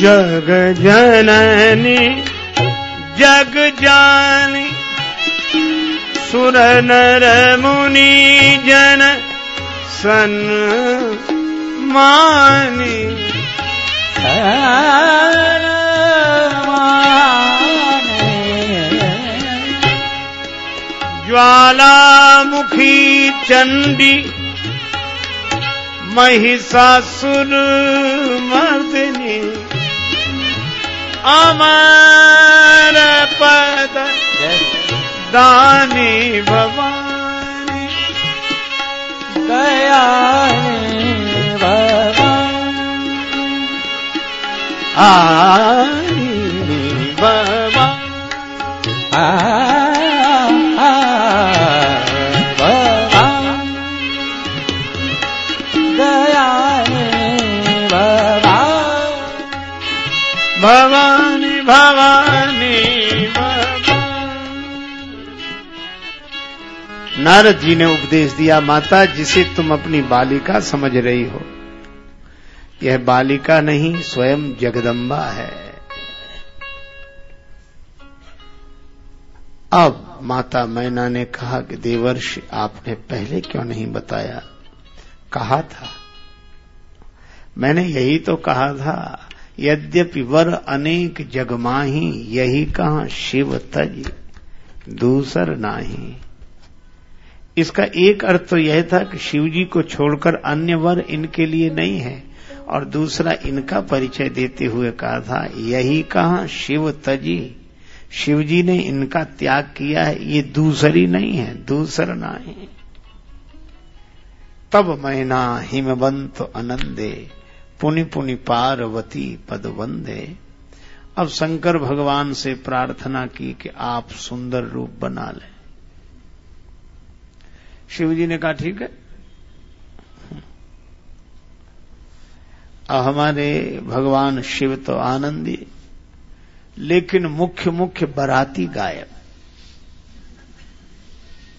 जग जननी जग जानी। सुर नर मुनि जन सन मानी। ज्वालामुखी चंडी महिषासुर अमर पद। दानी भवानी। दयानी भवानी। आनी नारद जी ने उपदेश दिया, माता, जिसे तुम अपनी बालिका समझ रही हो, यह बालिका नहीं, स्वयं जगदम्बा है। अब माता मैना ने कहा कि देवर्षि, आपने पहले क्यों नहीं बताया? कहा था। मैंने यही तो कहा था, यद्यपि वर अनेक जगमाही, यही कहा शिव तज, दूसर नाही। इसका एक अर्थ तो यह था कि शिवजी को छोड़कर अन्य वर इनके लिए नहीं है, और दूसरा इनका परिचय देते हुए कहा था, यही कहा शिव तजी? शिव जी ने इनका त्याग किया है, ये दूसरी नहीं है, दूसर ना है। तब मैना हिमवंत आनंदे, पुनि पुनि पार्वती पद वंदे अब शंकर भगवान से प्रार्थना की कि आप सुंदर रूप बना लें। शिव जी ने कहा, ठीक है। हमारे भगवान शिव तो आनंदी, लेकिन मुख्य मुख्य बराती गायब।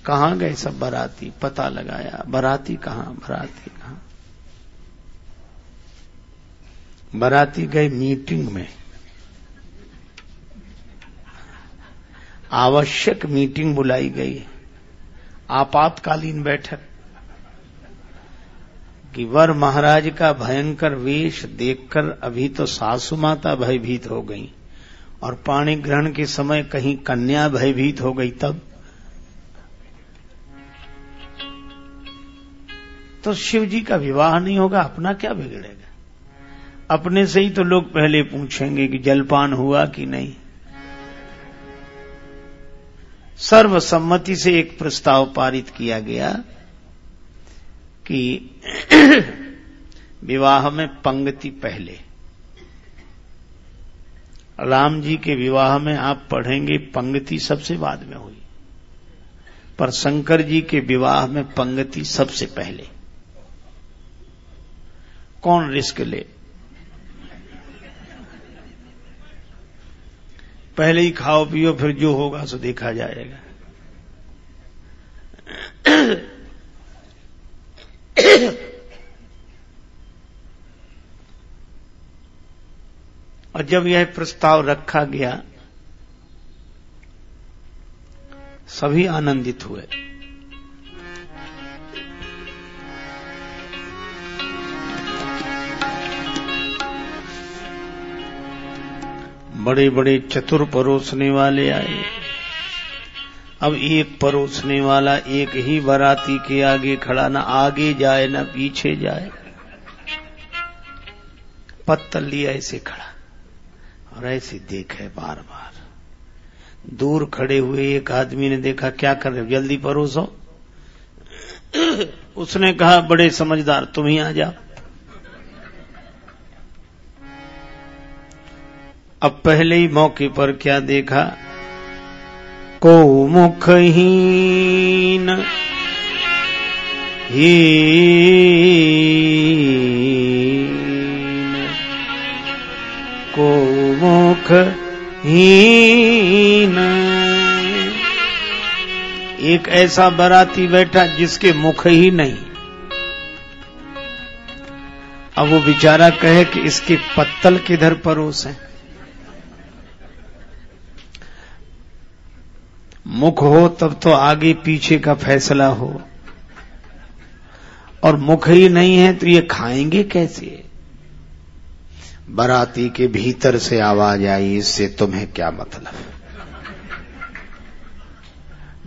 कहाँ गए सब बराती? पता लगाया, बराती कहाँ बराती कहाँ? बराती गए मीटिंग में। आवश्यक मीटिंग बुलाई गई। आपातकालीन बैठक। कि वर महाराज का भयंकर वेश देखकर अभी तो सासु माता भयभीत हो गई और पाणी ग्रहण के समय कहीं कन्या भयभीत हो गई तब। तो शिव जी का विवाह नहीं होगा, अपना क्या बिगड़ेगा? अपने से ही तो लोग पहले पूछेंगे कि जलपान हुआ कि नहीं। सर्वसम्मति से एक प्रस्ताव पारित किया गया कि विवाह में पंक्ति पहले। राम जी के विवाह में आप पढ़ेंगे, पंक्ति सबसे बाद में हुई। पर शंकर जी के विवाह में पंक्ति सबसे पहले। कौन रिस्क ले? पहले ही खाओ पियो, फिर जो होगा सो देखा जाएगा। और जब यह प्रस्ताव रखा गया, सभी आनंदित हुए। बड़े बड़े चतुर परोसने वाले आए। अब एक परोसने वाला एक ही बराती के आगे खड़ा, न आगे जाए, न पीछे जाए। पत्तल लिया ऐसे खड़ा और ऐसे देखे बार बार दूर खड़े हुए एक आदमी ने देखा, क्या कर रहे जल्दी परोसो। उसने कहा, बड़े समझदार, तुम ही आ जाओ। अब पहले ही मौके पर क्या देखा? को मुखहीन हीन। को मुख हीन। एक ऐसा बराती बैठा जिसके मुख ही नहीं। अब वो बेचारा कहे कि इसके पत्तल किधर परोस है? मुख हो तब तो आगे पीछे का फैसला हो। और मुख ही नहीं है तो ये खाएँगे कैसे? बराती के भीतर से आवाज़ आई, इससे तुम्हें क्या मतलब?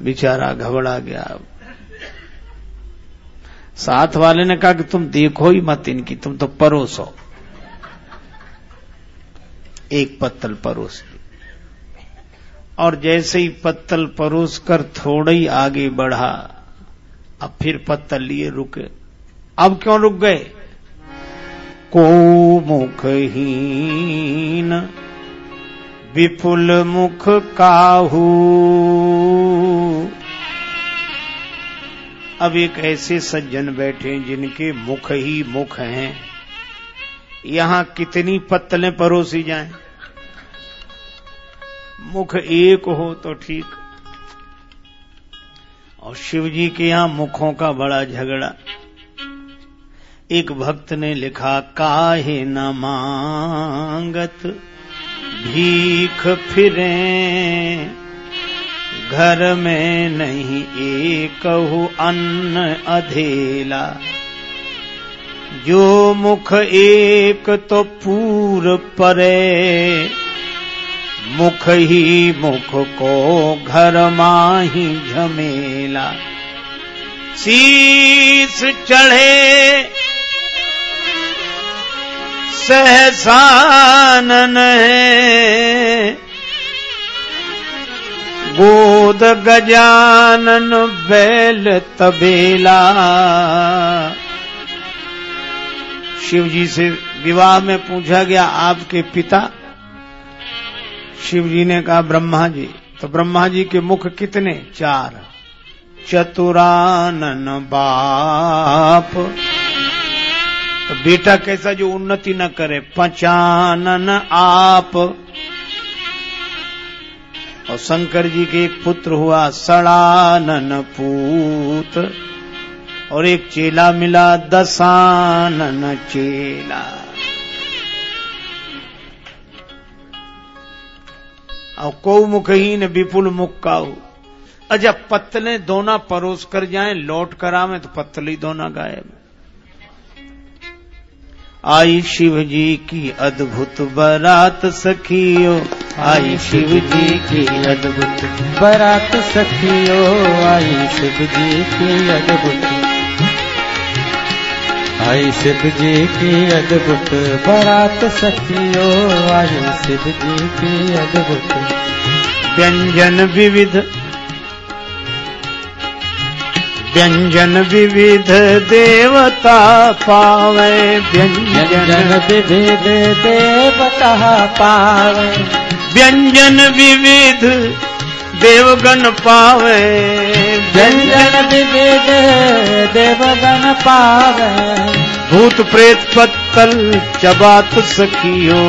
बेचारा घबरा गया। साथ वाले ने कहा कि तुम देखो ही मत इनकी, तुम तो परोसो। एक पत्तल परोस। और जैसे ही पत्तल परोस कर थोड़ा ही आगे बढ़ा, अब फिर पत्तल लिए रुके। अब क्यों रुक गए? को मुखहीन विपुल मुख काहू। अब एक ऐसे सज्जन बैठे जिनके मुख ही मुख हैं। यहाँ कितनी पत्तलें परोसी जाएँ? मुख एक हो तो ठीक। और शिव जी के यहाँ मुखों का बड़ा झगड़ा। एक भक्त ने लिखा, काहे न मांगत भीख फिरे, घर में नहीं एक अन्न अधेला। जो मुख एक तो पूर परे मुख ही मुख को घर माही झमेला। शीस चढ़े सहसानन है गोद गजानन बैल तबेला। शिव जी से विवाह में पूछा गया, आपके पिता शिव जी ने कहा ब्रह्मा जी तो ब्रह्मा जी के मुख कितने? चार। चतुरानन बाप। तो बेटा कैसा जो उन्नति न करे, पचानन आप। और शंकर जी के एक पुत्र हुआ, सड़ानन पूत। और एक चेला मिला, दसानन चेला। और कौ मुखहीन विपुल मुख काऊ। अच्छा पत्तले दोना परोस कर जाए, लौट कर आवे तो पत्तली दोना गायब। आई शिव जी की अद्भुत बरात सखियो, आई शिव जी की अद्भुत बरात सखियो, आई शिव जी की अद्भुत आई शिव जी की अद्भुत बरात सखियो आई शिव जी की अद्भुत। व्यंजन विविध व्यंजन विविध देवता पावे व्यंजन व्यंजन विविध देवता पावे। व्यंजन विविध देवगण पावे। व्यंजन विविध देवगण पावे। भूत प्रेत पत्तल चबात सखियो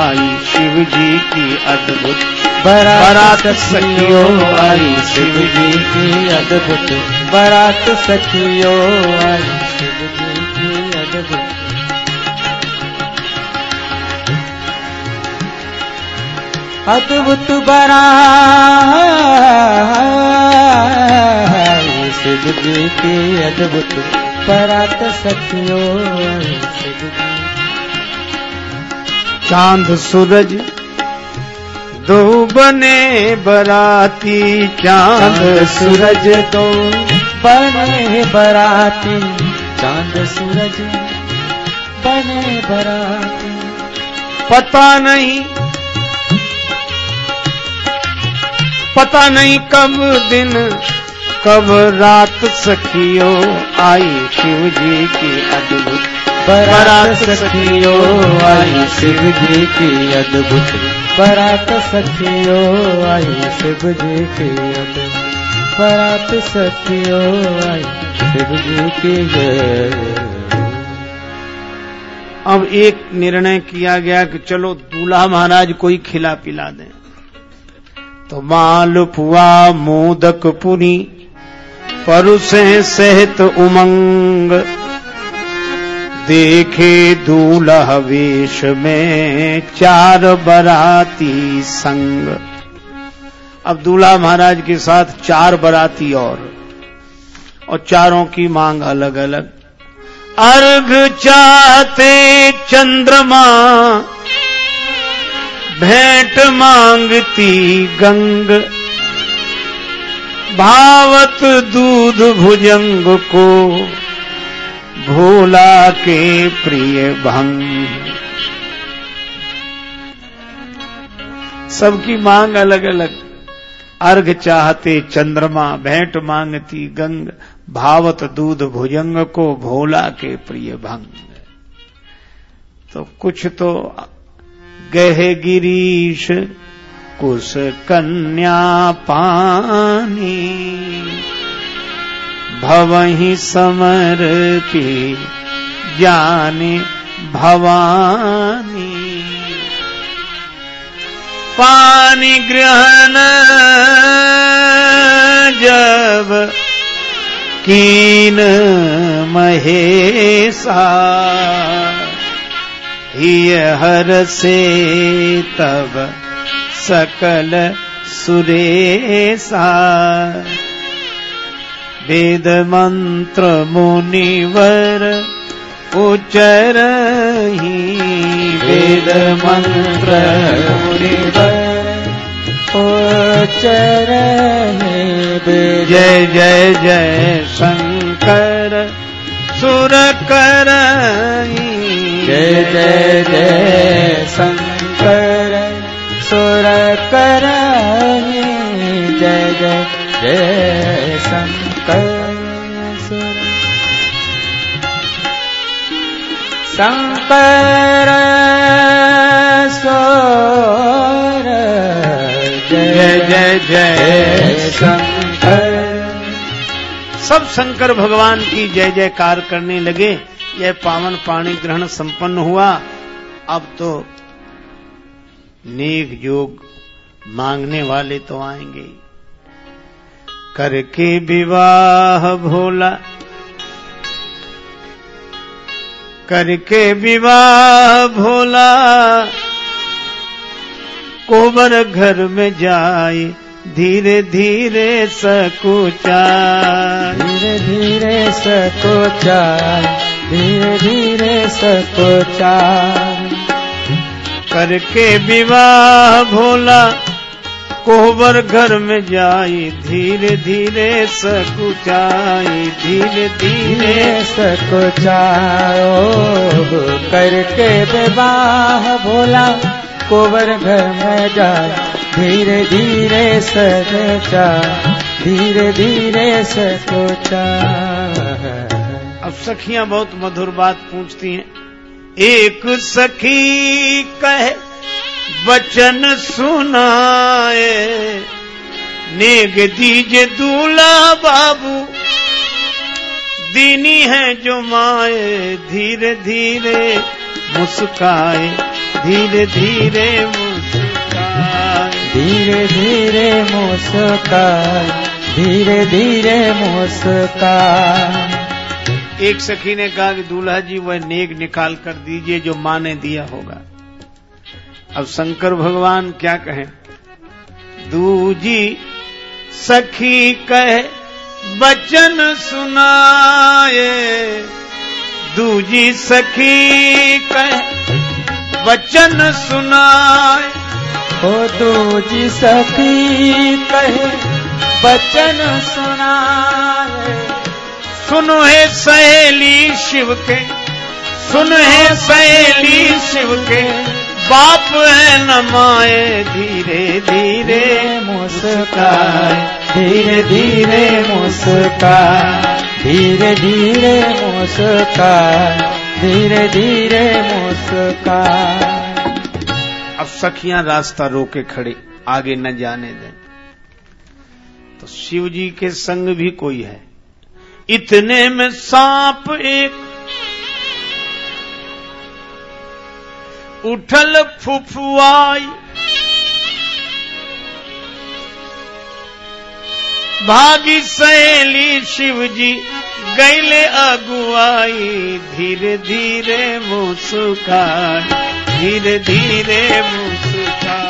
आई शिव जी की अद्भुत। बरात सखियो आई शिव जी की अद्भुत। बरात सखियो आई शिव जी अद्भुत शिव जी की अद्भुत बरात सखियो चाँद सूरज दो बने बराती चाँद सूरज दो बने बराती चाँद सूरज बने बराती। पता नहीं पता नहीं कब दिन कब रात सखियो आई शिव जी की अद्भुत। बरात सखियो आई शिव जी की अद्भुत। बरात सखियो आई शिव जी की अद्भुत। बरात सखियो आई शिव जी की अब एक निर्णय किया गया कि चलो दूल्हा महाराज कोई खिला पिला दें। तो माल पुआ मोदक पुरी परुसे सहित उमंग। देखे दूल्हा वेश में चार बराती संग। अब दूल्हा महाराज के साथ चार बराती और और चारों की मांग अलग अलग अर्घ चाहते चंद्रमा भेंट मांगती गंग। भावत दूध भुजंग को भोला के प्रिय भंग। सबकी मांग अलग अलग अर्घ चाहते चंद्रमा, भेंट मांगती गंग। भावत दूध भुजंग को भोला के प्रिय भंग। तो कुछ तो गहे गिरीश कुश कन्या पानी। भवही समर्पी जाने भवानी। पानी ग्रहण जब कीन महेशा। हिय हर से तब सकल सुरेशा। वेद मंत्र मुनिवर उचर ही। वेद मंत्र मुनिवर चरण जय जय जय शंकर। सुर कर जय जय जय शंकर। सुर कर जय जय जय शंकर। सुर। शंकर सुर। जय जय। जय शंकर। सब शंकर भगवान की जय जयकार करने लगे। यह पावन पाणी ग्रहण संपन्न हुआ। अब तो नेक योग मांगने वाले तो आएँगे। करके विवाह भोला। करके विवाह भोला। कोबर घर में जाए। धीरे धीरे सकुचा। धीरे धीरे सकोचार धीरे धीरे सकोचार करके विवाह भोला कोहबर घर में जाई धीरे धीरे सकुचाई धीरे धीरे। सकोचारो करके विवाह भोला कोबर घर में जाए धीरे धीरे सकोचा धीरे धीरे सकोचा अब सखियाँ बहुत मधुर बात पूछती हैं। एक सखी कहे, वचन सुनाए। नेग दीजे दूल्हा बाबू, दीनी है जो माए। धीरे धीरे मुस्काए, धीरे धीरे मुस्काए धीरे धीरे मुस्कान, धीरे धीरे मुस्कान। एक सखी ने कहा कि दूल्हा जी, वह नेक निकाल कर दीजिए जो माँ ने दिया होगा। अब शंकर भगवान क्या कहें? दूजी सखी कहे बचन सुनाए। दूजी सखी कहे बचन सुनाए। हो दूजी सखी, कहे, बचन सुनाए। सुनो है सहेली शिव के, सुन है सहेली शिव के, बाप है न माए, धीरे धीरे मुस्काए। धीरे धीरे मुस्काए। धीरे धीरे मुस्काए। धीरे धीरे मुस्काए। अब सखियाँ रास्ता रोके खड़े, आगे न जाने दें। तो शिव जी के संग भी कोई है। इतने में सांप एक उठल फुफुआई भागी सहेली शिव जी गैले अगुआई धीरे धीरे मुस्कान धीरे धीरे मुस्कान।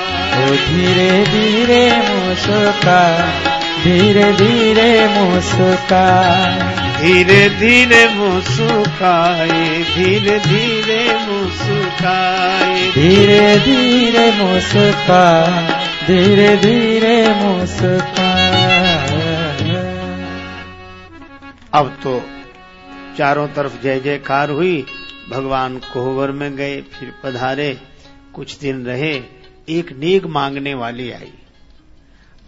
धीरे धीरे मुस्कान धीरे धीरे मुस्काए धीरे धीरे मुस्काए धीरे धीरे मुस्काए। धीरे धीरे मुस्काए धीरे धीरे मुस्काए अब तो चारों तरफ़ जय जयकार हुई। भगवान कोहबर में गए, फिर पधारे, कुछ दिन रहे, एक नेक मांगने वाली आई।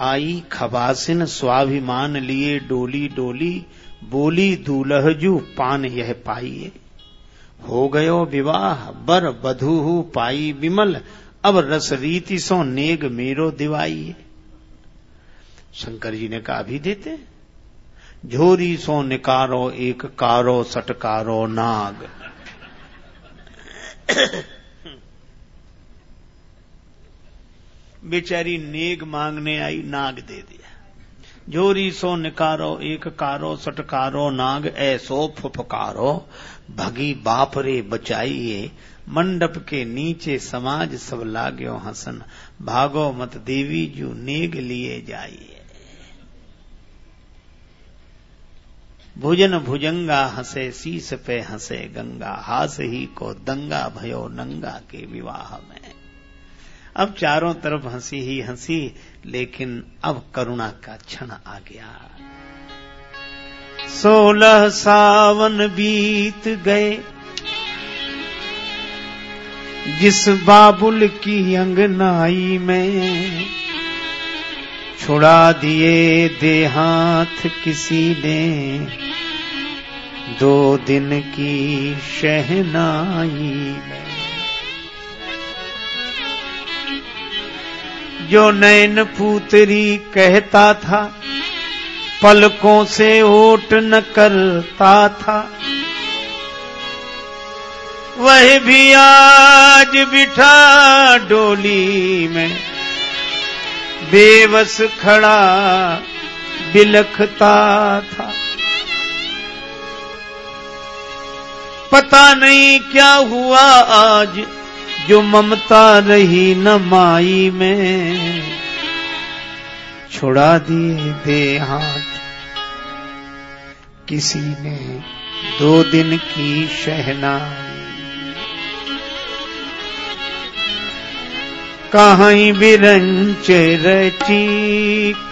आई खबासिन स्वाभिमान लिए डोली डोली, बोली दूलहजू पान यह पाइए। हो गयो विवाह, बर बधु पाई विमल, अब रस रीति सो नेग मेरो दिवाइए। शंकर जी ने कहा, अभी देते झोरी सो निकारो, एक कारो, सटकारो नाग। बेचारी नेग मांगने आई, नाग दे दिया। जोरी सो निकारो, एक कारो, सटकारो नाग ऐसो फुफकारो। भगी बाप रे बचाइए, मंडप के नीचे समाज सब लाग्यो हसन। भागो मत देवी, जू नेग लिए जाइए। भुजन भुजंगा हंसे, शीस पे हंसे गंगा, हास ही को दंगा भयो नंगा के विवाह में। अब चारों तरफ़ हँसी ही हँसी, लेकिन अब करुणा का क्षण आ गया। सोलह सावन बीत गए। जिस बाबुल की अंगनाई में छुड़ा दिए देहात किसी ने। दो दिन की शहनाई। जो नैन पूतरी कहता था, पलकों से ओट न करता था। वह भी आज बिठा डोली में। बेबस खड़ा बिलखता था। पता नहीं क्या हुआ आज, जो ममता रही न माई में। छुड़ा दिए दे हाथ। किसी ने दो दिन की शहनाई। कहीं बिरंच रची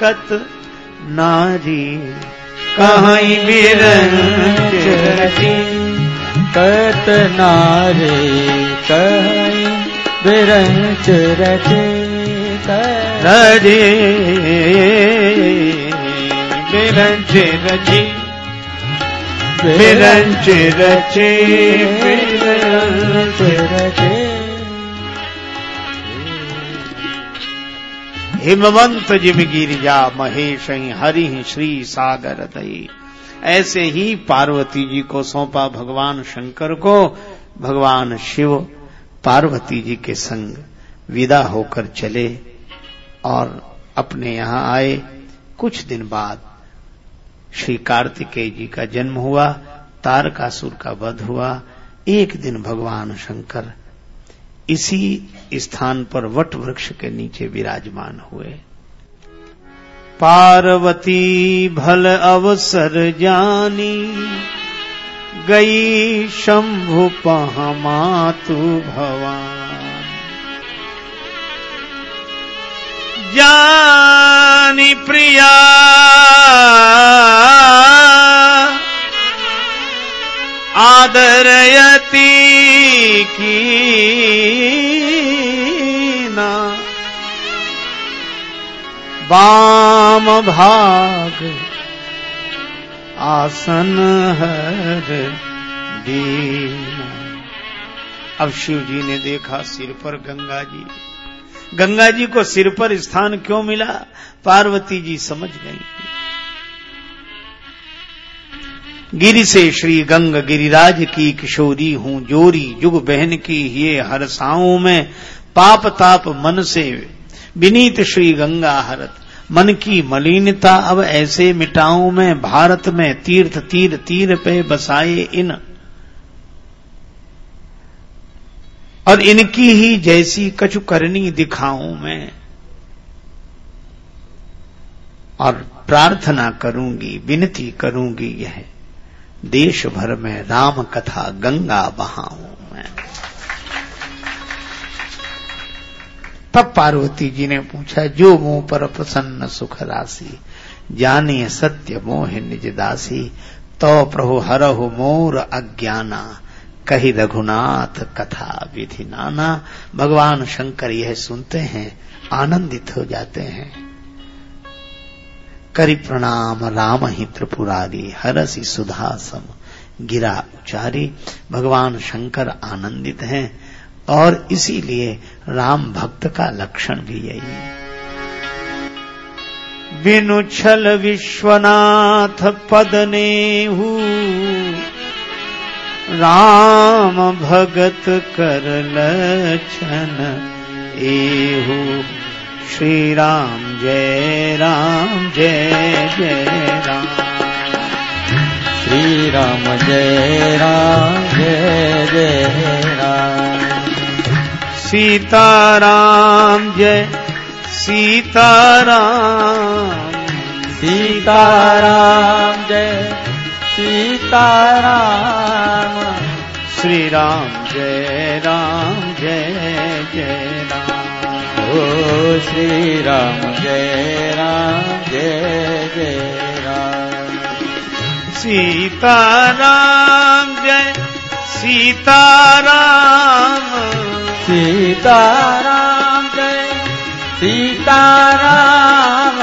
कत नारी। कहीं बिरंच रची कत नारे। कहीं बिरंच रचे रजे बिरंच रची बिरंच रचे बिरंच रचे हिमवंत जिम गिरिजा महेश हरि श्री सागर दई। ऐसे ही पार्वती जी को सौंपा भगवान शंकर को, भगवान शिव पार्वती जी के संग विदा होकर चले और अपने यहाँ आए। कुछ दिन बाद श्री कार्तिकेय जी का जन्म हुआ, तारकासुर का वध हुआ। एक दिन भगवान शंकर इसी स्थान पर वट वृक्ष के नीचे विराजमान हुए। पार्वती भल अवसर जानी, गई शंभु पहमातु भवान। जानी प्रिया आदरयती की ना। बाम भाग आसन हर दीना। अब शिव जी ने देखा सिर पर गंगा जी। गंगा जी को सिर पर स्थान क्यों मिला? पार्वती जी समझ गई। गिरि से श्री गंग गिरिराज की किशोरी हूँ जोरी जुग बहन की ये हर साओं में पाप ताप मन से विनीत श्री गंगा हरत। मन की मलिनता अब ऐसे मिटाऊं में, भारत में तीर्थ तीर तीर पे बसाए इन। और इनकी ही जैसी कछु करनी दिखाऊँ मैं। और प्रार्थना करूँगी, विनती करूँगी यह। देश भर में राम कथा गंगा बहाऊं मैं। तब पार्वती जी ने पूछा, जो मुँह पर प्रसन्न सुख राशि, जाने सत्य मोह निज दासी तो प्रभु हरहु मोर अज्ञाना, कही रघुनाथ कथा विधि नाना, भगवान शंकर यह सुनते हैं, आनंदित हो जाते हैं। करी प्रणाम, राम ही त्रिपुरारी हरसी सुधा सम, गिरा उचारी। भगवान शंकर आनंदित हैं और इसीलिए राम भक्त का लक्षण भी यही है। बिनु छल विश्वनाथ पद ने राम भगत कर लक्षण एहू। श्री राम जय राम जय जय राम। श्री राम जय राम जय जय राम। सीताराम जय सीताराम। सीताराम जय सीताराम। श्री राम जय राम जय जय राम श्री राम जय राम जय जय राम। सीताराम जय सीताराम। सीताराम जय सीताराम।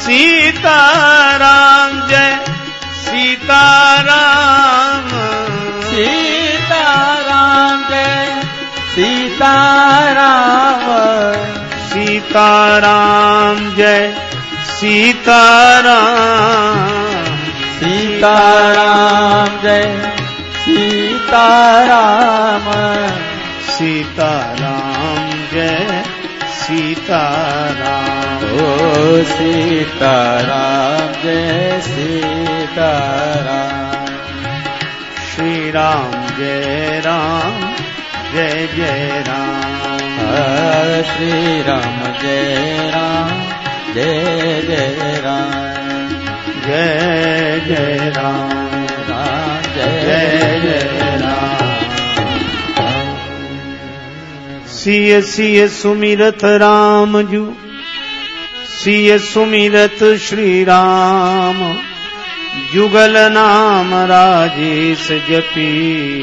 सीताराम जय सीताराम। सीताराम सीताराम जय सीताराम। सीताराम जय सीताराम। सीताराम जय सीताराम। ओ सीताराम जय सीताराम। श्री राम जय राम। जय जय राम। श्री राम जय राम। जय जय राम। जय जय राम। राम जय जय राम। सिय सिय सुमिरत राम जू सिय सुमिरत श्री राम। जुगल नाम राजेश जपी।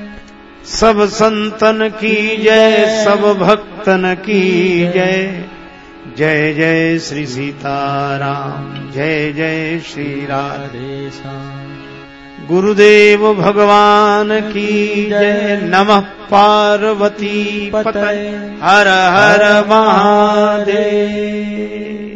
सब संतन की जय, सब भक्तन की जय। जय जय श्री सीताराम, जय जय श्री राधे गुरुदेव भगवान की जय, नमः पार्वती पतये। हर हर महादेव।